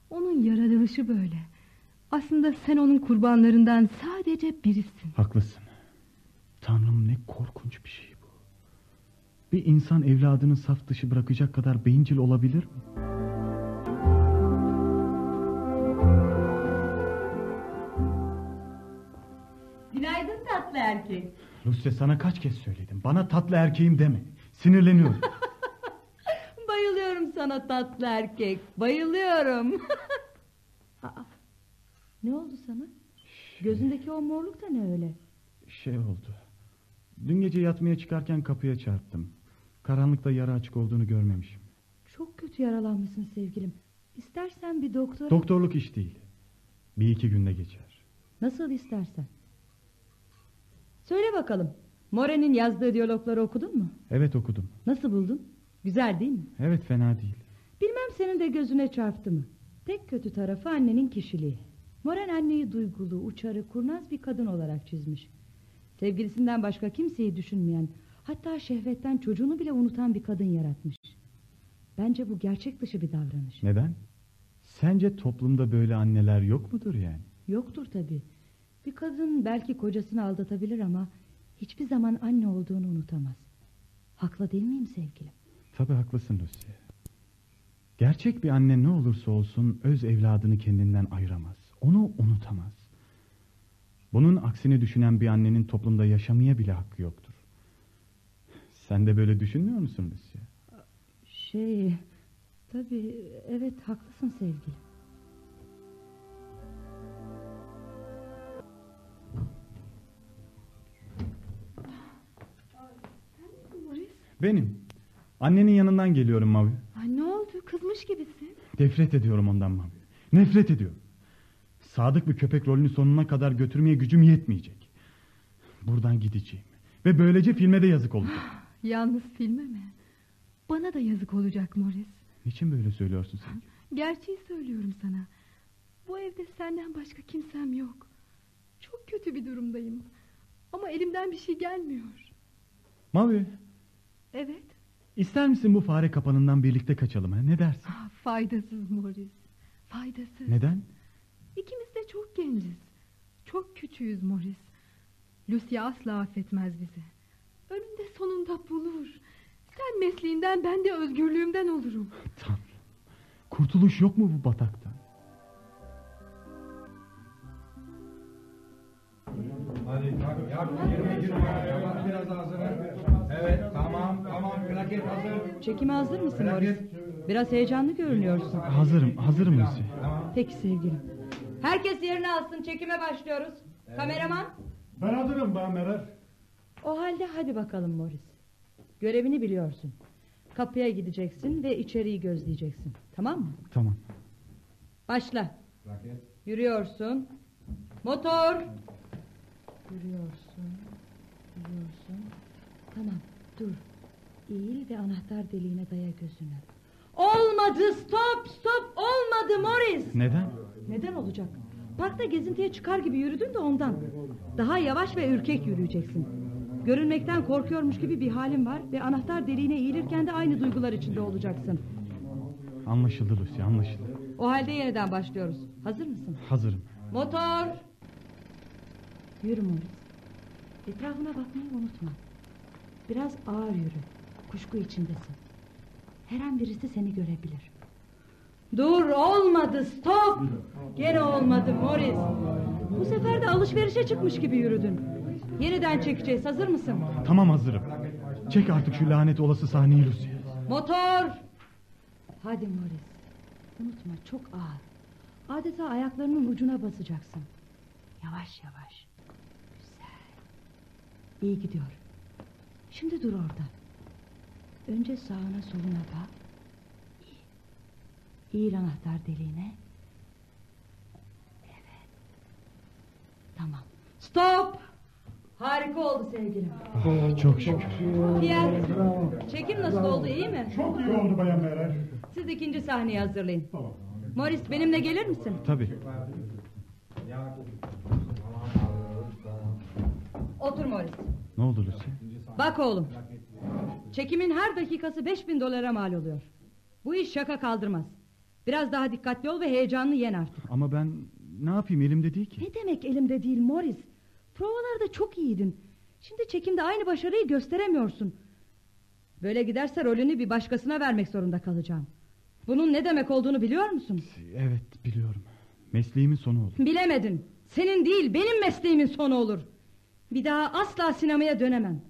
Speaker 5: Onun yaratılışı böyle. Aslında sen onun kurbanlarından sadece birisin.
Speaker 2: Haklısın. Tanrım ne korkunç bir şey bu. Bir insan evladını saf dışı bırakacak kadar bencil olabilir mi?
Speaker 3: Günaydın tatlı erkek.
Speaker 2: Lucia sana kaç kez söyledim. Bana tatlı erkeğim deme. Sinirleniyorum.
Speaker 3: Sana tatlı erkek. Bayılıyorum. Aa, ne oldu sana? Gözündeki o morluk da ne öyle?
Speaker 2: şey oldu. Dün gece yatmaya çıkarken kapıya çarptım. Karanlıkta yara açık olduğunu görmemişim.
Speaker 3: Çok kötü yaralanmışsın sevgilim. İstersen bir doktora...
Speaker 2: Doktorluk iş değil. Bir iki günde geçer.
Speaker 3: Nasıl istersen. Söyle bakalım. More'nin yazdığı diyalogları okudun mu?
Speaker 2: Evet okudum.
Speaker 3: Nasıl buldun? Güzel değil mi?
Speaker 2: Evet fena değil.
Speaker 3: Bilmem senin de gözüne çarptı mı? Tek kötü tarafı annenin kişiliği. Moren anneyi duygulu, uçarı, kurnaz bir kadın olarak çizmiş. Sevgilisinden başka kimseyi düşünmeyen, hatta şehvetten çocuğunu bile unutan bir kadın yaratmış. Bence bu gerçek dışı bir davranış.
Speaker 2: Neden? Sence toplumda böyle anneler yok mudur yani?
Speaker 3: Yoktur tabii. Bir kadın belki kocasını aldatabilir ama hiçbir zaman anne olduğunu unutamaz. Haklı değil miyim sevgilim?
Speaker 2: Tabii haklısın Lucy. Gerçek bir anne ne olursa olsun öz evladını kendinden ayıramaz. Onu unutamaz. Bunun aksini düşünen bir annenin toplumda yaşamaya bile hakkı yoktur. Sen de böyle düşünmüyor musun Lucia?
Speaker 3: Şey... Tabii evet haklısın sevgilim.
Speaker 2: Benim. Annenin yanından geliyorum Mavi.
Speaker 5: Ay ne oldu? Kızmış gibisin.
Speaker 2: Nefret ediyorum ondan Mavi. Nefret ediyorum. Sadık bir köpek rolünü sonuna kadar götürmeye gücüm yetmeyecek. Buradan gideceğim. Ve böylece filme de yazık olacak.
Speaker 5: Yalnız filme mi? Bana da yazık olacak Morris.
Speaker 2: Niçin böyle söylüyorsun sen?
Speaker 5: Gerçeği söylüyorum sana. Bu evde senden başka kimsem yok. Çok kötü bir durumdayım. Ama elimden bir şey gelmiyor.
Speaker 2: Mavi,
Speaker 5: Evet.
Speaker 2: İster misin bu fare kapanından birlikte kaçalım ha? Ne dersin?
Speaker 5: Ah, faydasız Morris. Faydasız.
Speaker 2: Neden?
Speaker 5: İkimiz de çok genciz. Çok küçüğüz Morris. Lucia asla affetmez bizi. Önünde sonunda bulur. Sen mesleğinden ben de özgürlüğümden olurum.
Speaker 2: Tanrım. Kurtuluş yok mu bu bataktan?
Speaker 9: Hadi yardım girme girme. Bak biraz ağzını.
Speaker 3: Çekime hazır mısın Morris? Biraz heyecanlı görünüyorsun.
Speaker 2: Hazırım, hazırım Lucy.
Speaker 3: Peki sevgilim. Herkes yerini alsın. Çekime başlıyoruz. Kameraman.
Speaker 9: Ben hazırım Bay Merer.
Speaker 3: O halde hadi bakalım Morris. Görevini biliyorsun. Kapıya gideceksin ve içeriği gözleyeceksin. Tamam mı?
Speaker 2: Tamam.
Speaker 3: Başla. Yürüyorsun. Motor. Yürüyorsun. Yürüyorsun. Tamam dur. Eğil ve anahtar deliğine daya gözünü. Olmadı stop stop olmadı Morris.
Speaker 2: Neden?
Speaker 3: Neden olacak? Parkta gezintiye çıkar gibi yürüdün de ondan. Daha yavaş ve ürkek yürüyeceksin. Görünmekten korkuyormuş gibi bir halin var ve anahtar deliğine eğilirken de aynı duygular içinde olacaksın.
Speaker 2: Anlaşıldı Lucy, anlaşıldı.
Speaker 3: O halde yeniden başlıyoruz. Hazır mısın?
Speaker 2: Hazırım.
Speaker 3: Motor. Yürü Morris. Etrafına bakmayı unutma. Biraz ağır yürü. Kuşku içindesin. Her an birisi seni görebilir. Dur olmadı stop. Gene olmadı Morris. Bu sefer de alışverişe çıkmış gibi yürüdün. Yeniden çekeceğiz hazır mısın?
Speaker 2: Tamam hazırım. Çek artık şu lanet olası sahneyi Lucy.
Speaker 3: Motor. Hadi Morris. Unutma çok ağır. Adeta ayaklarının ucuna basacaksın. Yavaş yavaş. Güzel. İyi gidiyor. Şimdi dur orada. Önce sağına soluna bak. İyi. Eğil anahtar deliğine. Evet. Tamam. Stop. Harika oldu sevgilim.
Speaker 2: Ah, çok şükür.
Speaker 3: Pierre, çekim nasıl oldu iyi mi?
Speaker 9: Çok iyi oldu Bayan Merer.
Speaker 3: Siz ikinci sahneyi hazırlayın. Morris benimle gelir misin?
Speaker 2: Tabii.
Speaker 3: Otur Morris.
Speaker 2: Ne oldu Lucy?
Speaker 3: Bak oğlum. Çekimin her dakikası 5000 dolara mal oluyor. Bu iş şaka kaldırmaz. Biraz daha dikkatli ol ve heyecanını yen artık.
Speaker 2: Ama ben ne yapayım elimde değil ki.
Speaker 3: Ne demek elimde değil Morris? Provalarda çok iyiydin. Şimdi çekimde aynı başarıyı gösteremiyorsun. Böyle giderse rolünü bir başkasına vermek zorunda kalacağım. Bunun ne demek olduğunu biliyor musun?
Speaker 2: Evet biliyorum. Mesleğimin sonu oldu.
Speaker 3: Bilemedin. Senin değil benim mesleğimin sonu olur. Bir daha asla sinemaya dönemem.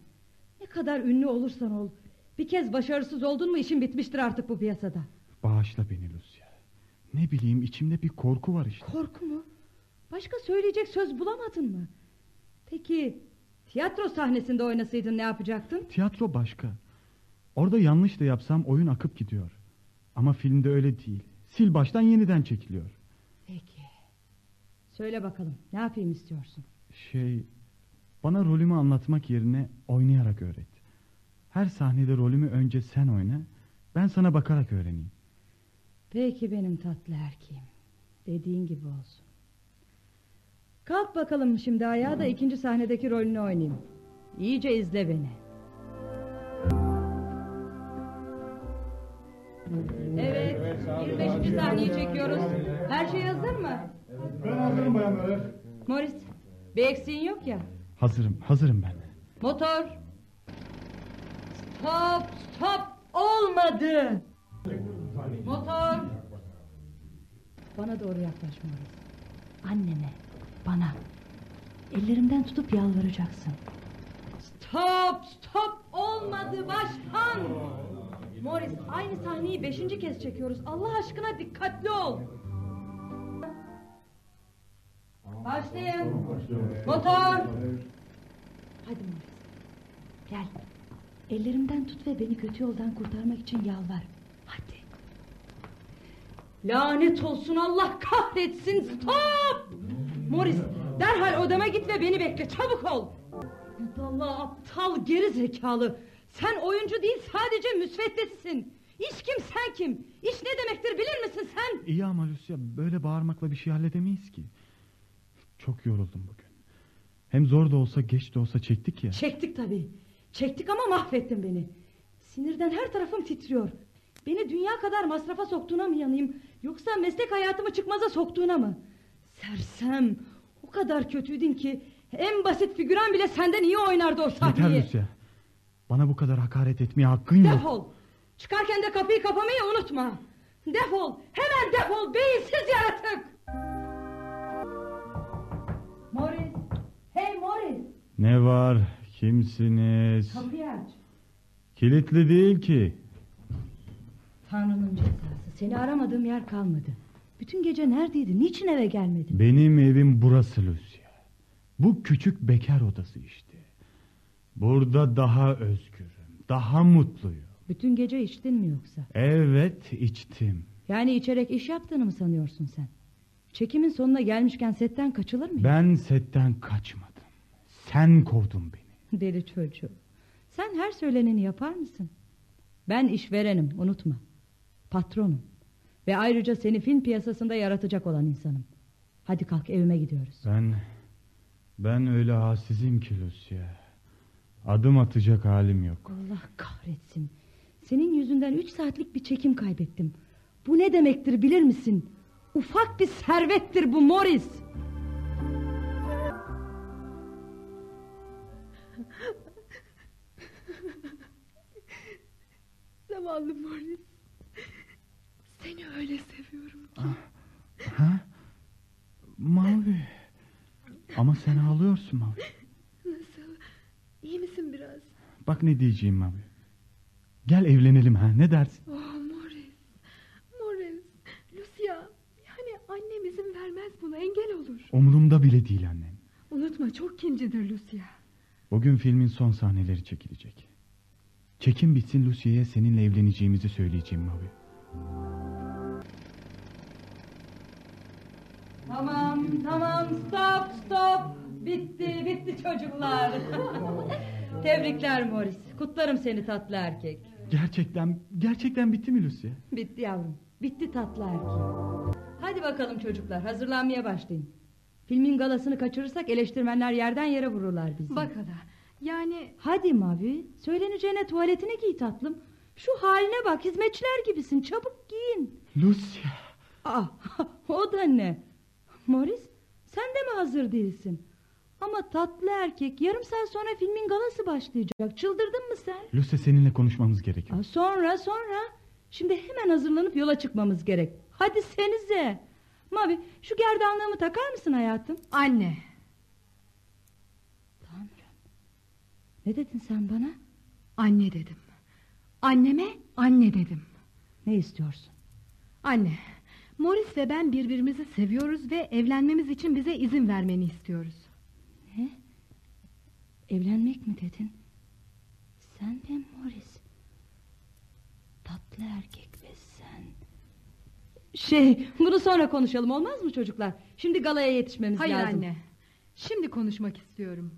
Speaker 3: Ne kadar ünlü olursan ol. Bir kez başarısız oldun mu işin bitmiştir artık bu piyasada.
Speaker 2: Bağışla beni Lucia. Ne bileyim içimde bir korku var işte.
Speaker 3: Korku mu? Başka söyleyecek söz bulamadın mı? Peki tiyatro sahnesinde oynasaydın ne yapacaktın?
Speaker 2: Tiyatro başka. Orada yanlış da yapsam oyun akıp gidiyor. Ama filmde öyle değil. Sil baştan yeniden çekiliyor.
Speaker 3: Peki. Söyle bakalım ne yapayım istiyorsun?
Speaker 2: Şey... Bana rolümü anlatmak yerine oynayarak öğret. Her sahnede rolümü önce sen oyna... Ben sana bakarak öğreneyim.
Speaker 3: Peki benim tatlı erkeğim. Dediğin gibi olsun. Kalk bakalım şimdi ayağa da ikinci sahnedeki rolünü oynayayım. İyice izle beni. Evet, 25. sahneyi çekiyoruz. Her şey hazır mı?
Speaker 9: Ben hazırım Bayan Merer.
Speaker 3: Morris, bir eksiğin yok ya.
Speaker 2: Hazırım, hazırım ben.
Speaker 3: Motor. Stop, stop. Olmadı. Motor. Bana doğru yaklaş Morris. Anneme, bana. Ellerimden tutup yalvaracaksın. Stop, stop. Olmadı başkan. Morris, aynı sahneyi beşinci kez çekiyoruz. Allah aşkına dikkatli ol. Başlayın. Motor. Hadi Morris. Gel. Ellerimden tut ve beni kötü yoldan kurtarmak için yalvar. Hadi. Lanet olsun Allah kahretsin. Stop! Morris derhal odama git ve beni bekle. Çabuk ol. Allah aptal geri zekalı. Sen oyuncu değil sadece müsveddesisin. İş kim sen kim? İş ne demektir bilir misin sen?
Speaker 2: İyi ama Lucia böyle bağırmakla bir şey halledemeyiz ki. Çok yoruldum bugün. Hem zor da olsa geç de olsa çektik ya.
Speaker 3: Çektik tabii. Çektik ama mahvettin beni. Sinirden her tarafım titriyor. Beni dünya kadar masrafa soktuğuna mı yanayım? Yoksa meslek hayatımı çıkmaza soktuğuna mı? Sersem. O kadar kötüydün ki en basit figüran bile senden iyi oynardı o sahneyi.
Speaker 2: Yeter Lucia. Bana bu kadar hakaret etmeye hakkın yok.
Speaker 3: Defol. Çıkarken de kapıyı kapamayı unutma. Defol. Hemen defol beyinsiz yaratık.
Speaker 2: Ne var? Kimsiniz?
Speaker 3: Kapıyı aç.
Speaker 2: Kilitli değil ki.
Speaker 3: Tanrı'nın cezası. Seni aramadığım yer kalmadı. Bütün gece neredeydin? Niçin eve gelmedin?
Speaker 2: Benim evim burası Lucia. Bu küçük bekar odası işte. Burada daha özgürüm. Daha mutluyum.
Speaker 3: Bütün gece içtin mi yoksa?
Speaker 2: Evet içtim.
Speaker 3: Yani içerek iş yaptığını mı sanıyorsun sen? Çekimin sonuna gelmişken setten kaçılır mı?
Speaker 2: Ben setten kaçmadım. Sen kovdun beni.
Speaker 3: Deli çocuğu. Sen her söyleneni yapar mısın? Ben işverenim unutma. Patronum. Ve ayrıca seni film piyasasında yaratacak olan insanım. Hadi kalk evime gidiyoruz.
Speaker 2: Ben... Ben öyle hasizim ki Lucia. Adım atacak halim yok.
Speaker 3: Allah kahretsin. Senin yüzünden üç saatlik bir çekim kaybettim. Bu ne demektir bilir misin? Ufak bir servettir bu Morris.
Speaker 5: Zavallı Morris. Seni öyle seviyorum ki.
Speaker 2: Ha? Mavi. Ama sen ağlıyorsun Mavi.
Speaker 5: Nasıl? İyi misin biraz?
Speaker 2: Bak ne diyeceğim Mavi. Gel evlenelim ha ne dersin?
Speaker 5: Oh Morris. Morris. Lucia. Yani annem izin vermez buna engel olur.
Speaker 2: Umurumda bile değil annem.
Speaker 5: Unutma çok kincidir Lucia.
Speaker 2: Bugün filmin son sahneleri çekilecek. Çekim bitsin Lucy'ye seninle evleneceğimizi söyleyeceğim Mavi.
Speaker 3: Tamam tamam stop stop. Bitti bitti çocuklar. Tebrikler Morris. Kutlarım seni tatlı erkek.
Speaker 2: Gerçekten, gerçekten bitti mi Lucy?
Speaker 3: Bitti yavrum. Bitti tatlı erkek. Hadi bakalım çocuklar hazırlanmaya başlayın. Filmin galasını kaçırırsak eleştirmenler yerden yere vururlar bizi.
Speaker 5: Bak ada. Yani
Speaker 3: Hadi Mavi söyleneceğine tuvaletine giy tatlım. Şu haline bak hizmetçiler gibisin çabuk giyin.
Speaker 2: Lucia.
Speaker 3: Ah, o da ne? Morris sen de mi hazır değilsin? Ama tatlı erkek yarım saat sonra filmin galası başlayacak. Çıldırdın mı sen?
Speaker 2: Lucy seninle konuşmamız gerekiyor.
Speaker 3: Aa, sonra sonra. Şimdi hemen hazırlanıp yola çıkmamız gerek. Hadi senize. Mavi şu gerdanlığımı takar mısın hayatım?
Speaker 5: anne.
Speaker 3: Ne dedin sen bana?
Speaker 5: Anne dedim. Anneme anne dedim.
Speaker 3: Ne istiyorsun?
Speaker 5: Anne. Morris ve ben birbirimizi seviyoruz ve evlenmemiz için bize izin vermeni istiyoruz.
Speaker 3: Ne? Evlenmek mi dedin? Sen ve Morris. Tatlı erkek ve sen. Şey bunu sonra konuşalım olmaz mı çocuklar? Şimdi galaya yetişmemiz
Speaker 5: Hayır
Speaker 3: lazım.
Speaker 5: anne. Şimdi konuşmak istiyorum.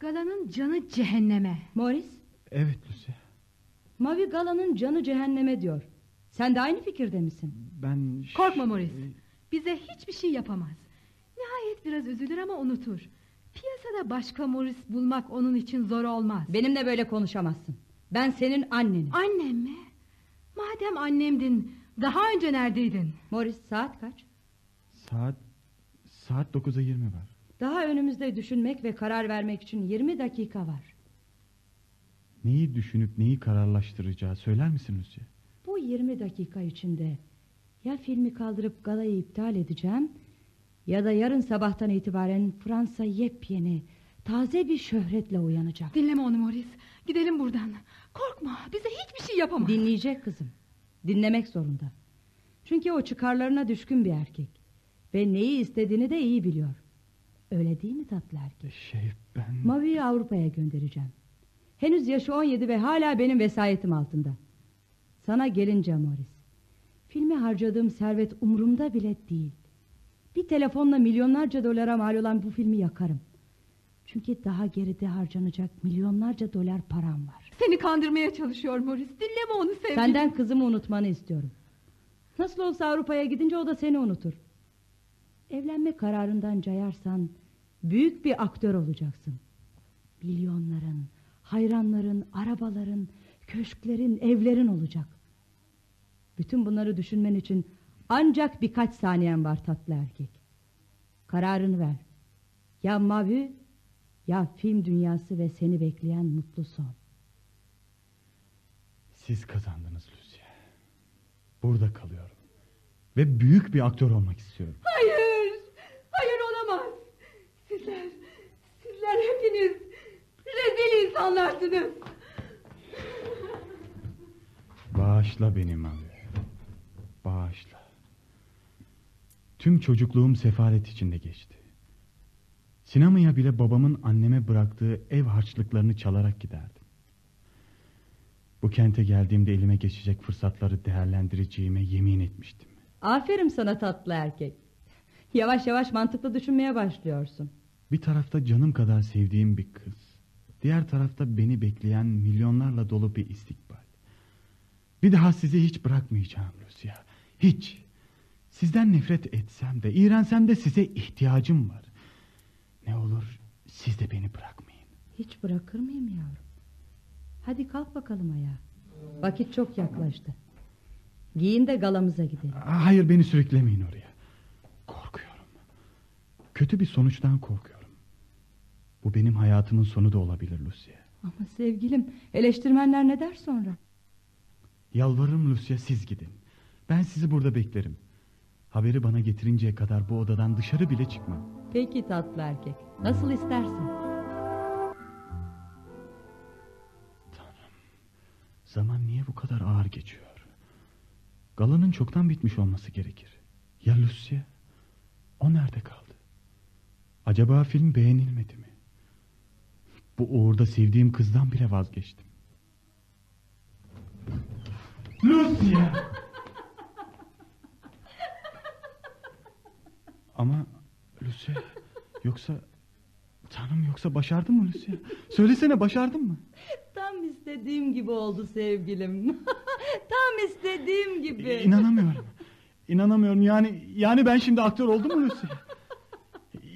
Speaker 5: Galanın canı cehenneme.
Speaker 3: Morris,
Speaker 2: Evet Lucy.
Speaker 3: Mavi Gala'nın canı cehenneme diyor. Sen de aynı fikirde misin?
Speaker 2: Ben...
Speaker 5: Korkma Morris. Bize hiçbir şey yapamaz. Nihayet biraz üzülür ama unutur. Piyasada başka Morris bulmak onun için zor olmaz.
Speaker 3: Benimle böyle konuşamazsın. Ben senin annenim.
Speaker 5: Annem mi? Madem annemdin, daha önce neredeydin?
Speaker 3: Morris saat kaç?
Speaker 2: Saat... Saat 9'a 20 var.
Speaker 3: Daha önümüzde düşünmek ve karar vermek için 20 dakika var.
Speaker 2: Neyi düşünüp neyi kararlaştıracağı söyler misin Lucy?
Speaker 3: Bu 20 dakika içinde ya filmi kaldırıp galayı iptal edeceğim Ya da yarın sabahtan itibaren Fransa yepyeni, taze bir şöhretle uyanacak.
Speaker 5: Dinleme onu Morris. Gidelim buradan. Korkma bize hiçbir şey yapamaz.
Speaker 3: Dinleyecek kızım. Dinlemek zorunda. Çünkü o çıkarlarına düşkün bir erkek. Ve neyi istediğini de iyi biliyor. Öyle değil mi tatlı erkek?
Speaker 2: Şey ben...
Speaker 3: Mavi'yi Avrupa'ya göndereceğim. Henüz yaşı 17 ve hala benim vesayetim altında. Sana gelince Morris. Filme harcadığım servet umurumda bile değil. Bir telefonla milyonlarca dolara mal olan bu filmi yakarım. Çünkü daha geride harcanacak milyonlarca dolar param var.
Speaker 5: Seni kandırmaya çalışıyor Morris. Dinleme onu sevgilim.
Speaker 3: Senden kızımı unutmanı istiyorum. Nasıl olsa Avrupa'ya gidince o da seni unutur. Evlenme kararından cayarsan büyük bir aktör olacaksın. Milyonların, hayranların, arabaların, köşklerin, evlerin olacak. Bütün bunları düşünmen için ancak birkaç saniyen var tatlı erkek. Kararını ver. Ya mavi ya film dünyası ve seni bekleyen mutlu son.
Speaker 2: Siz kazandınız Lucia. Burada kalıyorum. Ve büyük bir aktör olmak istiyorum.
Speaker 5: Hayır. Sizler, sizler hepiniz rezil insanlarsınız.
Speaker 2: Bağışla beni Mavi. Bağışla. Tüm çocukluğum sefalet içinde geçti. Sinemaya bile babamın anneme bıraktığı ev harçlıklarını çalarak giderdim. Bu kente geldiğimde elime geçecek fırsatları değerlendireceğime yemin etmiştim.
Speaker 3: Aferin sana tatlı erkek. Yavaş yavaş mantıklı düşünmeye başlıyorsun.
Speaker 2: Bir tarafta canım kadar sevdiğim bir kız. Diğer tarafta beni bekleyen milyonlarla dolu bir istikbal. Bir daha sizi hiç bırakmayacağım Lucia. Hiç. Sizden nefret etsem de, iğrensem de size ihtiyacım var. Ne olur siz de beni bırakmayın.
Speaker 3: Hiç bırakır mıyım yavrum? Hadi kalk bakalım ayağa. Vakit çok yaklaştı. Giyin de galamıza gidelim.
Speaker 2: Hayır beni sürüklemeyin oraya. Korkuyorum. Kötü bir sonuçtan korkuyorum. Bu benim hayatımın sonu da olabilir Lucia.
Speaker 3: Ama sevgilim eleştirmenler ne der sonra?
Speaker 2: Yalvarırım Lucia siz gidin. Ben sizi burada beklerim. Haberi bana getirinceye kadar bu odadan dışarı bile çıkmam.
Speaker 3: Peki tatlı erkek. Nasıl istersen.
Speaker 2: Tanrım. Zaman niye bu kadar ağır geçiyor? Galanın çoktan bitmiş olması gerekir. Ya Lucia? O nerede kaldı? Acaba film beğenilmedi mi? Bu uğurda sevdiğim kızdan bile vazgeçtim. Lucia! Ama Lucia yoksa Tanrım yoksa başardın mı Lucia? Söylesene başardın mı?
Speaker 3: Tam istediğim gibi oldu sevgilim. Tam istediğim gibi.
Speaker 2: İnanamıyorum. İnanamıyorum yani yani ben şimdi aktör oldum mu Lucia?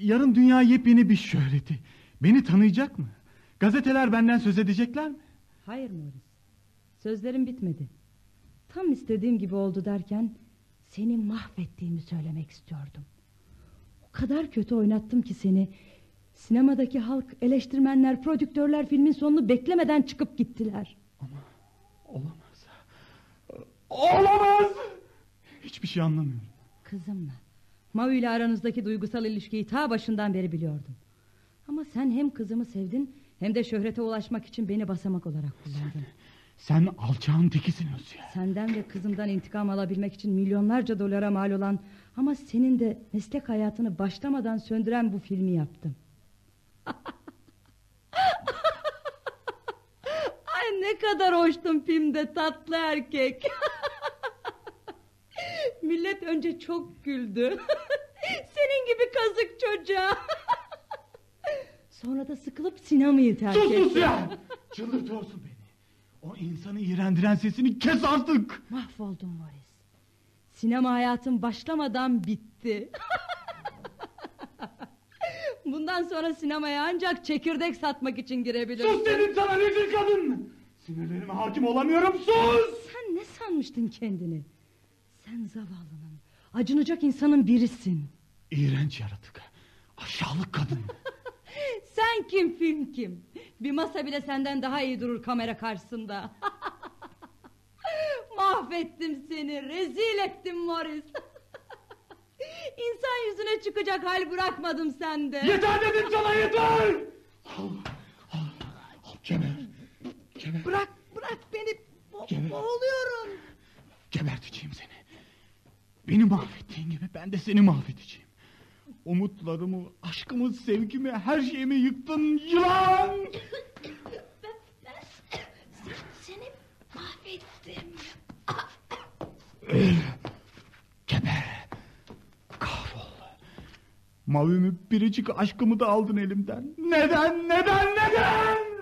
Speaker 2: Yarın dünya yepyeni bir şöhreti. Beni tanıyacak mı? Gazeteler benden söz edecekler mi?
Speaker 3: Hayır Morris. Sözlerim bitmedi. Tam istediğim gibi oldu derken seni mahvettiğimi söylemek istiyordum. O kadar kötü oynattım ki seni. Sinemadaki halk, eleştirmenler, prodüktörler filmin sonunu beklemeden çıkıp gittiler.
Speaker 2: Ama olamaz. Olamaz! Hiçbir şey anlamıyorum.
Speaker 3: Kızımla. Mavi ile aranızdaki duygusal ilişkiyi ta başından beri biliyordum. Ama sen hem kızımı sevdin hem de şöhrete ulaşmak için beni basamak olarak kullandın.
Speaker 2: Sen alçağın tekisin Lucia.
Speaker 3: Senden ve kızımdan intikam alabilmek için milyonlarca dolara mal olan ama senin de meslek hayatını başlamadan söndüren bu filmi yaptım. Ay ne kadar hoştum filmde tatlı erkek. Millet önce çok güldü. Senin gibi kazık çocuğa. Sonra da sıkılıp sinemayı terk
Speaker 2: Sus
Speaker 3: etti.
Speaker 2: Lucia! Çıldırtıyorsun beni. O insanı iğrendiren sesini kes artık.
Speaker 3: Mahvoldum Morris. Sinema hayatım başlamadan bitti. Bundan sonra sinemaya ancak çekirdek satmak için girebilirsin.
Speaker 2: Sus dedim sana rezil kadın. Sinirlerime hakim olamıyorum sus.
Speaker 3: Sen ne sanmıştın kendini? Sen zavallının, acınacak insanın birisin.
Speaker 2: İğrenç yaratık. Aşağılık kadın.
Speaker 3: Sen kim film kim? Bir masa bile senden daha iyi durur kamera karşısında. Mahvettim seni, rezil ettim Morris. İnsan yüzüne çıkacak hal bırakmadım sende.
Speaker 2: Yeter dedim sana yeter! Kemer. Kemer.
Speaker 3: Bırak bırak beni. Bo-
Speaker 2: Gel.
Speaker 3: boğuluyorum.
Speaker 2: Geberteceğim seni. Beni mahvettiğin gibi ben de seni mahvedeceğim. Umutlarımı, aşkımı, sevgimi, her şeyimi yıktın yılan!
Speaker 3: Seni mahvettim.
Speaker 2: Geber. Kahrol. Mavimi biricik aşkımı da aldın elimden. Neden, neden, neden?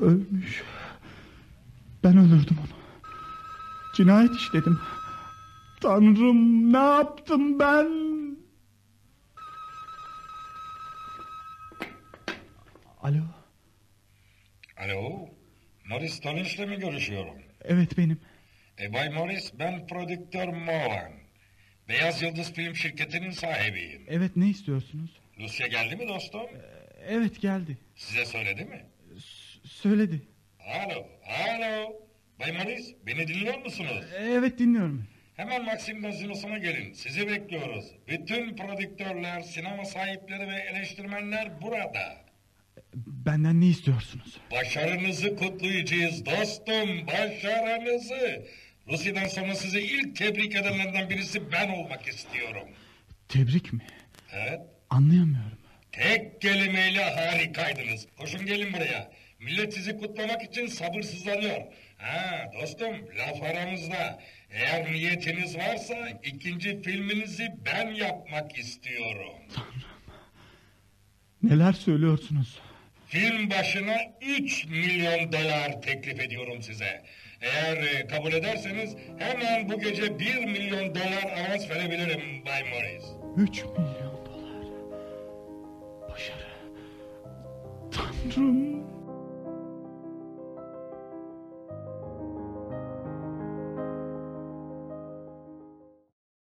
Speaker 2: Ölmüş. Ben öldürdüm onu. Cinayet işledim. Tanrım ne yaptım ben? Alo.
Speaker 10: Alo, Morris Tanış'la mı görüşüyorum?
Speaker 2: Evet benim.
Speaker 10: E, Bay Morris, ben prodüktör Moran. Beyaz Yıldız Film Şirketi'nin sahibiyim.
Speaker 2: Evet ne istiyorsunuz?
Speaker 10: Lucia geldi mi dostum?
Speaker 2: Evet geldi.
Speaker 10: Size söyledi mi?
Speaker 2: Söyledi.
Speaker 10: Alo, alo. Bay Morris, beni dinliyor musunuz?
Speaker 2: Evet dinliyorum.
Speaker 10: Hemen Maxim gazinosuna gelin. Sizi bekliyoruz. Bütün prodüktörler, sinema sahipleri ve eleştirmenler burada.
Speaker 2: Benden ne istiyorsunuz?
Speaker 10: Başarınızı kutlayacağız dostum, başarınızı. Rusya'dan sonra sizi ilk tebrik edenlerden birisi ben olmak istiyorum.
Speaker 2: Tebrik mi?
Speaker 10: Evet,
Speaker 2: Anlayamıyorum.
Speaker 10: tek kelimeyle harikaydınız. Koşun gelin buraya. Millet sizi kutlamak için sabırsızlanıyor. Ha dostum, laf aramızda. Eğer niyetiniz varsa ikinci filminizi ben yapmak istiyorum.
Speaker 2: Neler söylüyorsunuz?
Speaker 10: Film başına 3 milyon dolar teklif ediyorum size. Eğer e, kabul ederseniz hemen bu gece 1 milyon dolar avans verebilirim Bay Morris.
Speaker 2: 3 milyon dolar. Başarı. Tanrım